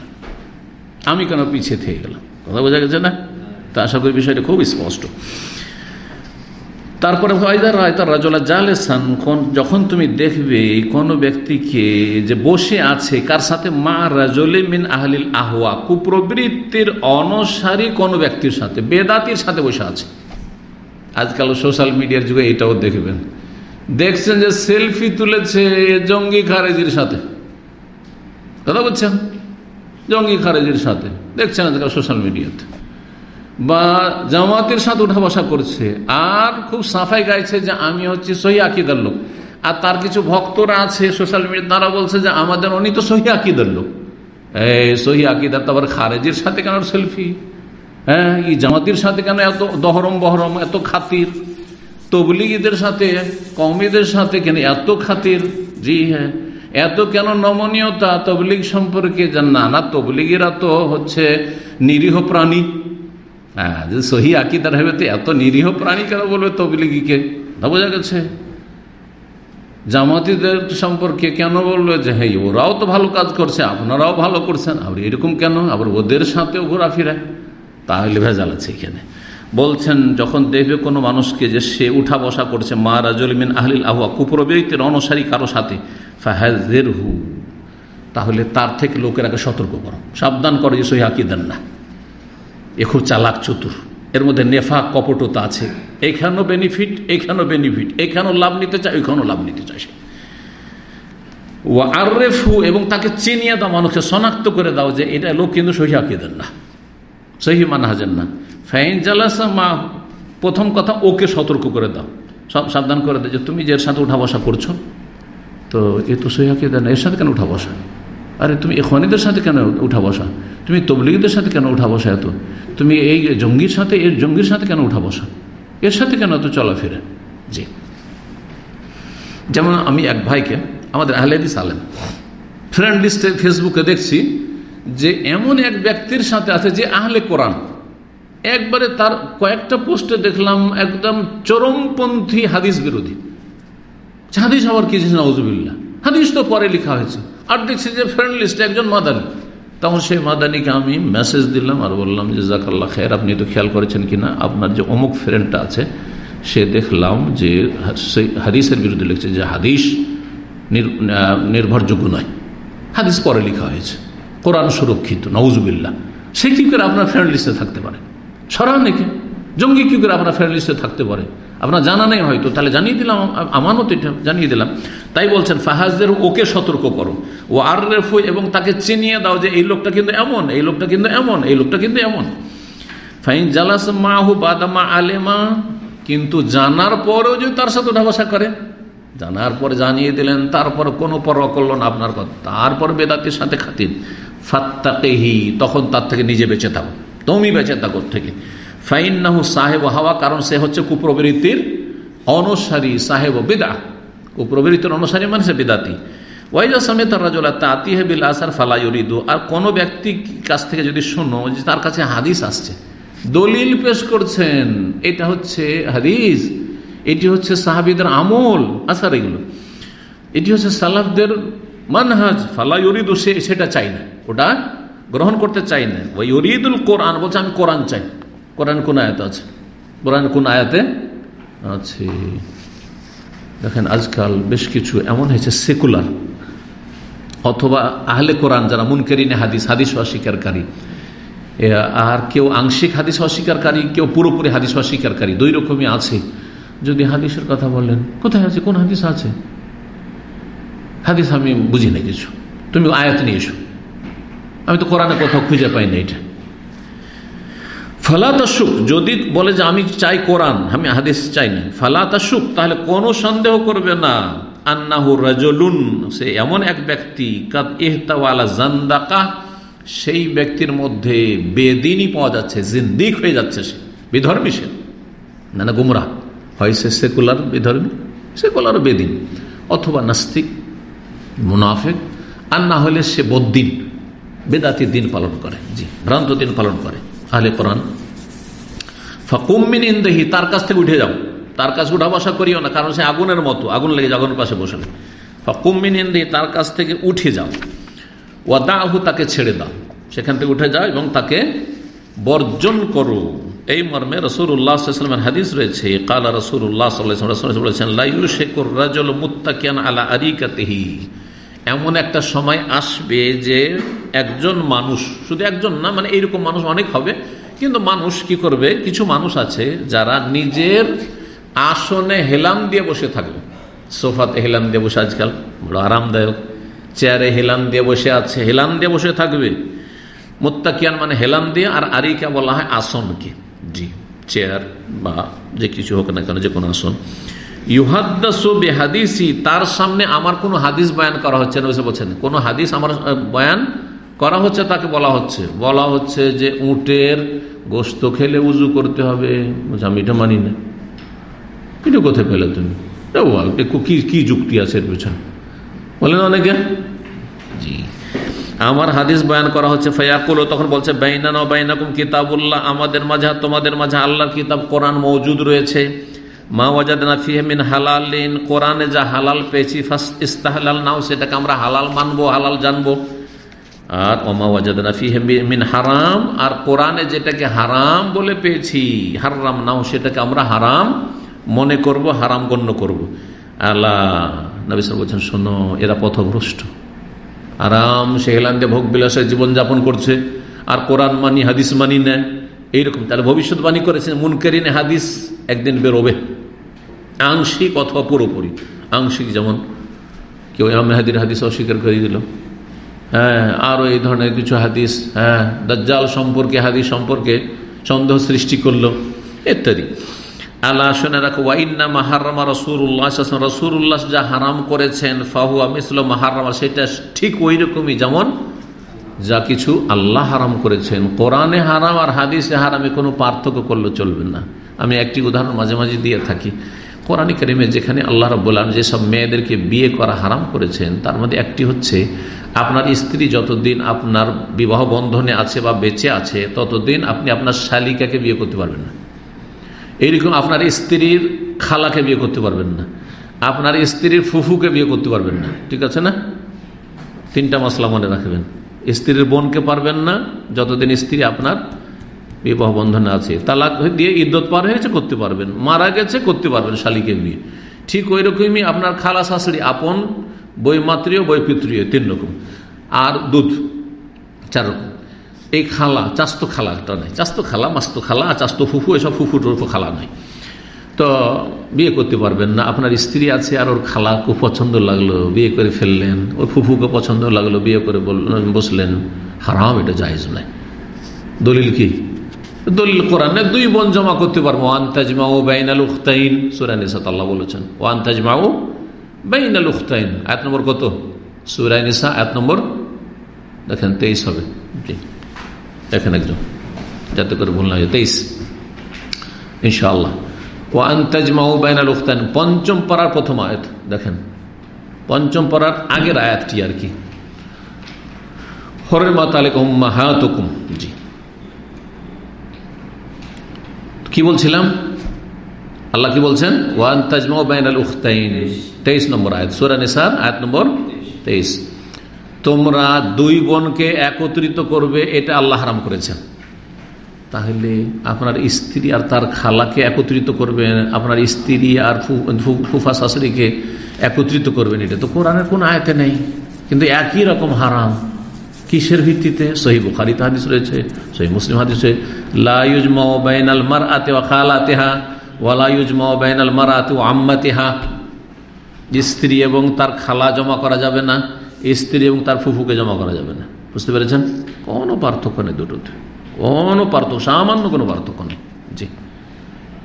আমি কেন পিছিয়ে থেকে গেলাম? কথা বোঝা গেছে না? তা আশা করি বিষয়টা খুব স্পষ্ট। তারপরে রাজলা জালেসান যখন তুমি দেখবে কোনো ব্যক্তিকে যে বসে আছে, কার সাথে মা রাজলে মিন আহলিল আহওয়া, কুপ্রবৃত্তির অনসারী কোনো ব্যক্তির সাথে, বেদাতির সাথে বসে আছে। আজকাল সোশ্যাল মিডিয়ার যুগে এটাও দেখবেন। দেখছেন যে সেলফি তুলেছে জঙ্গি খারেজির সাথে। কথা বলছেন? জঙ্গি খারেজির সাথে। দেখছেন আজকাল সোশ্যাল মিডিয়াতে। বা জামাতের সাথে উঠা বসা করছে। আর খুব সাফাই গাইছে যে আমি হচ্ছি সহি আকিদার লোক। আর তার কিছু ভক্তরা আছে সোশ্যাল মিডিয়া, তারা বলছে যে আমাদের উনি তো সহি আকিদার লোক। এই সহি আকিদার তো আবার খারেজির সাথে কেন সেলফি? হ্যাঁ এই জামাতির সাথে কেন এত দহরম বহরম, এত খাতির? তবলিগীদের সাথে কমিদের সাথে কেন এত খাতির? জি হ্যাঁ। এত কেন নমনীয়তা তবলিগ সম্পর্কে না না, তবলিগেরা তো হচ্ছে নিরীহ প্রাণী। হ্যাঁ যে সহি আকিদার হবে তো এত নিরীহ প্রাণী কেন বলবে তবলিগিকে? না বোঝা গেছে। জামাতিদের সম্পর্কে কেন বলল যে হ্যাঁ ওরাও তো ভালো কাজ করছে, আপনারাও ভালো করছেন? আবার এরকম কেন? আবার ওদের সাথেও ঘোরাফেরায় তাহলে ভেজাল আছে এখানে। বলছেন, যখন দেখবে কোনো মানুষকে যে সে উঠা বসা করছে, মা রাজলিমিন আহলিল আহুয়া কুপ্রবৃত্তির অনুসারী কারও সাথে হু তাহলে তার থেকে লোকেরাকে সতর্ক করো। সাবধান করো যে সহি আকিদান না। এ খুব চালাক চতুর। এর মধ্যে নেফা কপটতা আছে। এইখানেও বেনিফিট এইখানেও বেনিফিট এইখানেও লাভ নিতে চায়, ওইখানেও লাভ নিতে চায় সে। ও আররেফু এবং তাকে চিনিয়ে দাও মানুষকে, শনাক্ত করে দাও যে এটা লোক কিন্তু সহি আকিদেন না। সহি মানহাজেন না। ফাইন জালাসা মা, প্রথম কথা ওকে সতর্ক করে দাও। সব সাবধান করে দাও যে তুমি যে এর সাথে উঠা বসা করছ, তো এ তো সহি আকিদেন না, এর সাথে কেন উঠা বসা? আরে তুমি এখনিদের সাথে কেন উঠা বসা? তুমি তবলিগীদের সাথে কেন উঠা বসা এত? তুমি এই জঙ্গির সাথে এর জঙ্গির সাথে কেন উঠা বসা? এর সাথে কেন এত চলাফেরা? জি। যেমন আমি এক ভাইকে, আমাদের আহলেদিস আলেম ফ্রেন্ড লিস্টে ফেসবুকে দেখছি যে এমন এক ব্যক্তির সাথে আছে যে আহলে কোরআন একবারে তার কয়েকটা পোস্টে দেখলাম একদম চরমপন্থী হাদিস বিরোধী। হাদিস আবার কি নজবিল্লা হাদিস তো পরে লেখা হয়েছে। আর দেখছি যে ফ্রেন্ড লিস্টে একজন মাদানি। তখন সেই মাদানিকে আমি মেসেজ দিলাম আর বললাম যে জাকাল্লা খের আপনি তো খেয়াল করেছেন কিনা? আপনার যে অমুক ফ্রেন্ডটা আছে, সে দেখলাম যে সেই হাদিসের বিরুদ্ধে লিখছে যে হাদিস নির্ভরযোগ্য নয়। হাদিস পরে লেখা হয়েছে। কোরআন সুরক্ষিত নওজুবিল্লা সে কি করে আপনার ফ্রেন্ড লিস্টে থাকতে পারে? সরান নাকি জঙ্গি কি করে আপনার ফ্রেন্ড লিস্টে থাকতে পারে? আপনার জানা নেই হয়তো। তাহলে জানিয়ে দিলাম আমানও তো এটা জানিয়ে দিলাম। তাই বলছেন ফাহাজদের ওকে সতর্ক করো। ও আর রেফু এবং তাকে চিনিয়ে দাও যে এই লোকটা কিন্তু এমন, এই লোকটা কিন্তু এমন, এই লোকটা কিন্তু এমন। ফাইন জালাস মাহু বাদামা আলেমা, কিন্তু জানার পরেও যদি তার সাথে উঠা বসা করে, জানার পরে জানিয়ে দিলেন, তারপর কোনো পরোয়া করল না আপনার কথা। তারপর বেদাতির সাথে খাতির। ফাত্তাকেহি, তখন তার থেকে নিজে বেঁচে থাকো। তুমি বেঁচে থাকো থেকে ফাইন্নাহু সাহেব হাওয়া, কারণ সে হচ্ছে কুপ্রবৃত্তির অনুসারী, সাহেব বেদা কুপ্রবৃত্তির অনুসারী মানে সে বেদাতি। ওয়াইজা সমেত রাজলা তাতি হে বিল আসার ফালাইরিদু আর কোনো ব্যক্তি কাছ থেকে যদি শোনো যে তার কাছে হাদিস আসছে, দলিল পেশ করছেন, এটা হচ্ছে হাদিস, এটি হচ্ছে সাহাবিদের আমল, আসার এগুলো। এটি হচ্ছে সালাফদের মানহাজ ফালাইরিদু সে, সেটা চাই না। ওটা গ্রহণ করতে চাই না। ওই ইরিদুল কোরআন বলছে, আমি কোরআন চাই। কোরআন কোন আয়াত আছে? কোরআন কোন আয়াতে আছে? দেখেন, আজকাল বেশ কিছু এমন হয়েছে, সেকুলার। অথবা আহলে কোরআন যারা মুনকেরিনে হাদিস হাদিস অস্বীকারী। আর কেউ আংশিক হাদিস অস্বীকারী, কেউ পুরোপুরি হাদিস অস্বীকারী। দুই রকমই আছে। যদি হাদিসের কথা বললেন কোথায় আছে? কোন হাদিস আছে? হাদিস আমি বুঝি না কিছু। তুমি আয়াত নিয়ে এসো। আমি তো কোরআনে কোথাও খুঁজে পাই না এটা ফালাতাসুক যদি বলে যে আমি চাই কোরআন, আমি হাদিস চাই না। ফালাতাসুক তাহলে কোনো সন্দেহ করবে না। আন্নাহু রাজলুন, সে এমন এক ব্যক্তি, কাদ ইহতাওয়ালা জান্দাকা, সেই ব্যক্তির মধ্যে বেদিনই পাওয়া যাচ্ছে, জিন্দিক হয়ে যাচ্ছে সে, বিধর্মী সে। না না, গুমরা। হয় সে সেকুলার বিধর্মী? সেকুলার বেদিন। অথবা নাস্তিক, মুনাফেক, আর না হলে সে বদ্দিন। বেদাতি দিন পালন করে, জি, ভ্রান্ত দিন পালন করে, আহলে কোরআন। ফাকুমিন তার কাছ থেকে উঠে যাও। তার কাছে উঠা বসা করিও না, কারণ সে আগুনের মতো, আগুন লেগে আগুনের পাশে বসে ফাকুমিন তার কাছ থেকে উঠে যাও। ওয়াদাহু তাকে ছেড়ে দাও। সেখান থেকে উঠে যাও এবং তাকে বর্জন করো। এই মর্মে রসুর উল্লাহামের হাদিস রয়েছে, কালা রসুর উল্লাহ বলেছেন লাইউ শেখর রাজল মুত্তাকিয়ান আলা আরিকাতেহি। এমন একটা সময় আসবে যে একজন মানুষ, শুধু একজন না মানে এইরকম মানুষ অনেক হবে, কিন্তু মানুষ কি করবে? কিছু মানুষ আছে যারা নিজের আসনে হেলাম দিয়ে বসে থাকবে। সোফাতে হেলাম দিয়ে বসে আজকাল, বড় আরামদায়ক। চেয়ারে হেলাম দিয়ে বসে আছে হেলাম দিয়ে বসে থাকবে। মোত্তাকিয়ান মানে হেলাম দিয়ে, আর আরিকা বলা হয় আসনকে। জি, চেয়ার বা যে কিছু হোক না কেন, যে কোনো আসন। তার সামনে আমার কোনো হাদিস বয়ান করা হচ্ছে না। বলছেন, কোনো হাদিস আমার বয়ান করা হচ্ছে, তাকে বলা হচ্ছে। বলা হচ্ছে যে উটের গোস্ত খেলে উজু করতে হবে। আমি এটা মানি না। এটা কোথায় পেলে তুমি? কি কি যুক্তি আছে এর পেছনে? বলেন অনেকে। জি। আমার হাদিস বয়ান করা হচ্ছে, ফয়াকুল, তখন বলছে বাইনা ন বাইনাকুম কিতাবুল্লাহ। আমাদের মাঝে তোমাদের মাঝে আল্লাহর কিতাব, কোরআন মৌজুদ রয়েছে। মা ওয়াজাদনা ফিহমিন হালালিন, কোরআনে যা হালাল পেয়েছি ফার্স্ট ইস্তাহাল নাও, সেটাকে আমরা হালাল মানবো, হালাল জানব। আর ওমা ওয়াজাদনা ফিহমিন হারাম, আর কোরআনে যেটাকে হারাম বলে পেয়েছি, হারাম নাও, সেটাকে আমরা হারাম মনে করব, হারাম গণ্য করব। আল্লাহ নবী সাল বলছেন, শোনো, এরা পথভ্রষ্ট। আরাম সে হেলান্দে ভোগ বিলাসের জীবনযাপন করছে, আর কোরআন মানি, হাদিস মানি নেয়। এইরকম, তাহলে ভবিষ্যৎবাণী করেছেন মুনকেরিনে হাদিস একদিন বেরোবে। আংশিক অথবা পুরোপুরি। আংশিক যেমন কেউ মেহাদির হাদিস অস্বীকার করে দিল। হ্যাঁ আরও এই ধরনের কিছু হাদিস হ্যাঁ দাজ্জাল সম্পর্কে, হাদিস সম্পর্কে সন্দেহ সৃষ্টি করল, ইত্যাদি। আল্লাহ শুনে রাখো ওয়াইন্না মাহারামা রসুল্লাহ রসুল্লাহ যা হারাম করেছেন, ফাহুয়া মিসল মাহারামা, সেটা ঠিক ওই রকমই যেমন যা কিছু আল্লাহ হারাম করেছেন। কোরআনে হারাম আর হাদিসে হারামে কোনো পার্থক্য করলে চলবে না। আমি একটি উদাহরণ মাঝে মাঝে দিয়ে থাকি। কোরআন করিমে যেখানে আল্লাহ রব্বুল্লাহ যেসব মেয়েদেরকে বিয়ে করা হারাম করেছেন, তার মধ্যে একটি হচ্ছে, আপনার স্ত্রী যতদিন আপনার বিবাহ বন্ধনে আছে বা বেঁচে আছে, ততদিন আপনি আপনার শালিকাকে বিয়ে করতে পারবেন না। এইরকম আপনার স্ত্রীর খালাকে বিয়ে করতে পারবেন না। আপনার স্ত্রীর ফুফুকে বিয়ে করতে পারবেন না। ঠিক আছে না? তিনটা মশলা মনে রাখবেন। স্ত্রীর বোনকে পারবেন না, যতদিন স্ত্রী আপনার বিবাহ বন্ধনে আছে। তালাক দিয়ে ইদ্যত পার হয়েছে, করতে পারবেন। মারা গেছে, করতে পারবেন শালিকে বিয়ে। ঠিক ওই রকমই আপনার খালা শাশুড়ি আপন বইমাত্রীয় বইপিত্রীয় তিন রকম। আর দুধ, চার রকম। এই খালা, চাস্ত খালাটা নাই। চাস্ত খালা, মাস্ত খালা চাস্ত ফুফু, এসব ফুফু টুফু খালা নাই। তো বিয়ে করতে পারবেন না। আপনার স্ত্রী আছে, আর ওর খালা খুব পছন্দ লাগল, বিয়ে করে ফেললেন। ওর ফুফুকে পছন্দ লাগল, বিয়ে করে বসলেন। হারাম, এটা জায়জ নাই। দলিল কি? দলিল কোরআনে দুই বোন জমা করতে পারব। আন্তাজমাউ বাইনাল উখতাইন। সুরানিসাত আল্লাহ বলেছেন। ও আন্তাজমাউ বাইনাল উখতাইন। আয়াত নম্বর কত? সুরানিসা এক নম্বর? দেখেন, তেইশ হবে। জি। দেখেন একজন। যাতে করে ভুল না তেইশ। ইনশাআল্লাহ। ও আন্তাজমাউ বাইনাল উখতাইন। পঞ্চম পাড়ার প্রথম আয়াত। দেখেন। পঞ্চম পাড়ার আগের আয়াতটি আর কি। হরের মাতালেক মাহাতুকুম জি। কি বলছিলাম? আল্লাহ কি বলছেন? ওয়ান তাজমা বাইন আল উখতাইন। তেইশ নম্বর আয়াত, সুরা নিসার, আয়াত নম্বর তেইশ। তোমরা দুই বোনকে একত্রিত করবে, এটা আল্লাহ হারাম করেছেন। তাহলে আপনার স্ত্রী আর তার খালাকে একত্রিত করবেন আপনার স্ত্রী আর ফুফা শাশুড়িকে একত্রিত করবেন এটা। তো কোরআনের কোন আয়তে নেই, কিন্তু একই রকম হারাম। কিসের ভিত্তিতে? সহি বুখারিতে হাদিস রয়েছে সহি মুসলিম হাদিসে ও আম্মাতেহা। স্ত্রী এবং তার খালা জমা করা যাবে না স্ত্রী এবং তার ফুফুকে জমা করা যাবে না। বুঝতে পেরেছেন? কোনো পার্থক্য নেই দুটোতে। কোনো পার্থক্য, সামান্য কোনো পার্থক্য নেই। জি।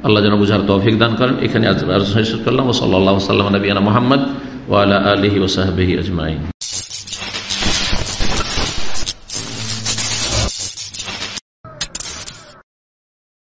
আল্লাহ যেন বুঝার তৌফিক দান করেন। এখানে আজ শেষ করলাম। ও সাল্লাহ সাল্লাম নবীনা মোহাম্মদ ওয়ালা আলহি ওসাহাবি আজমাইন।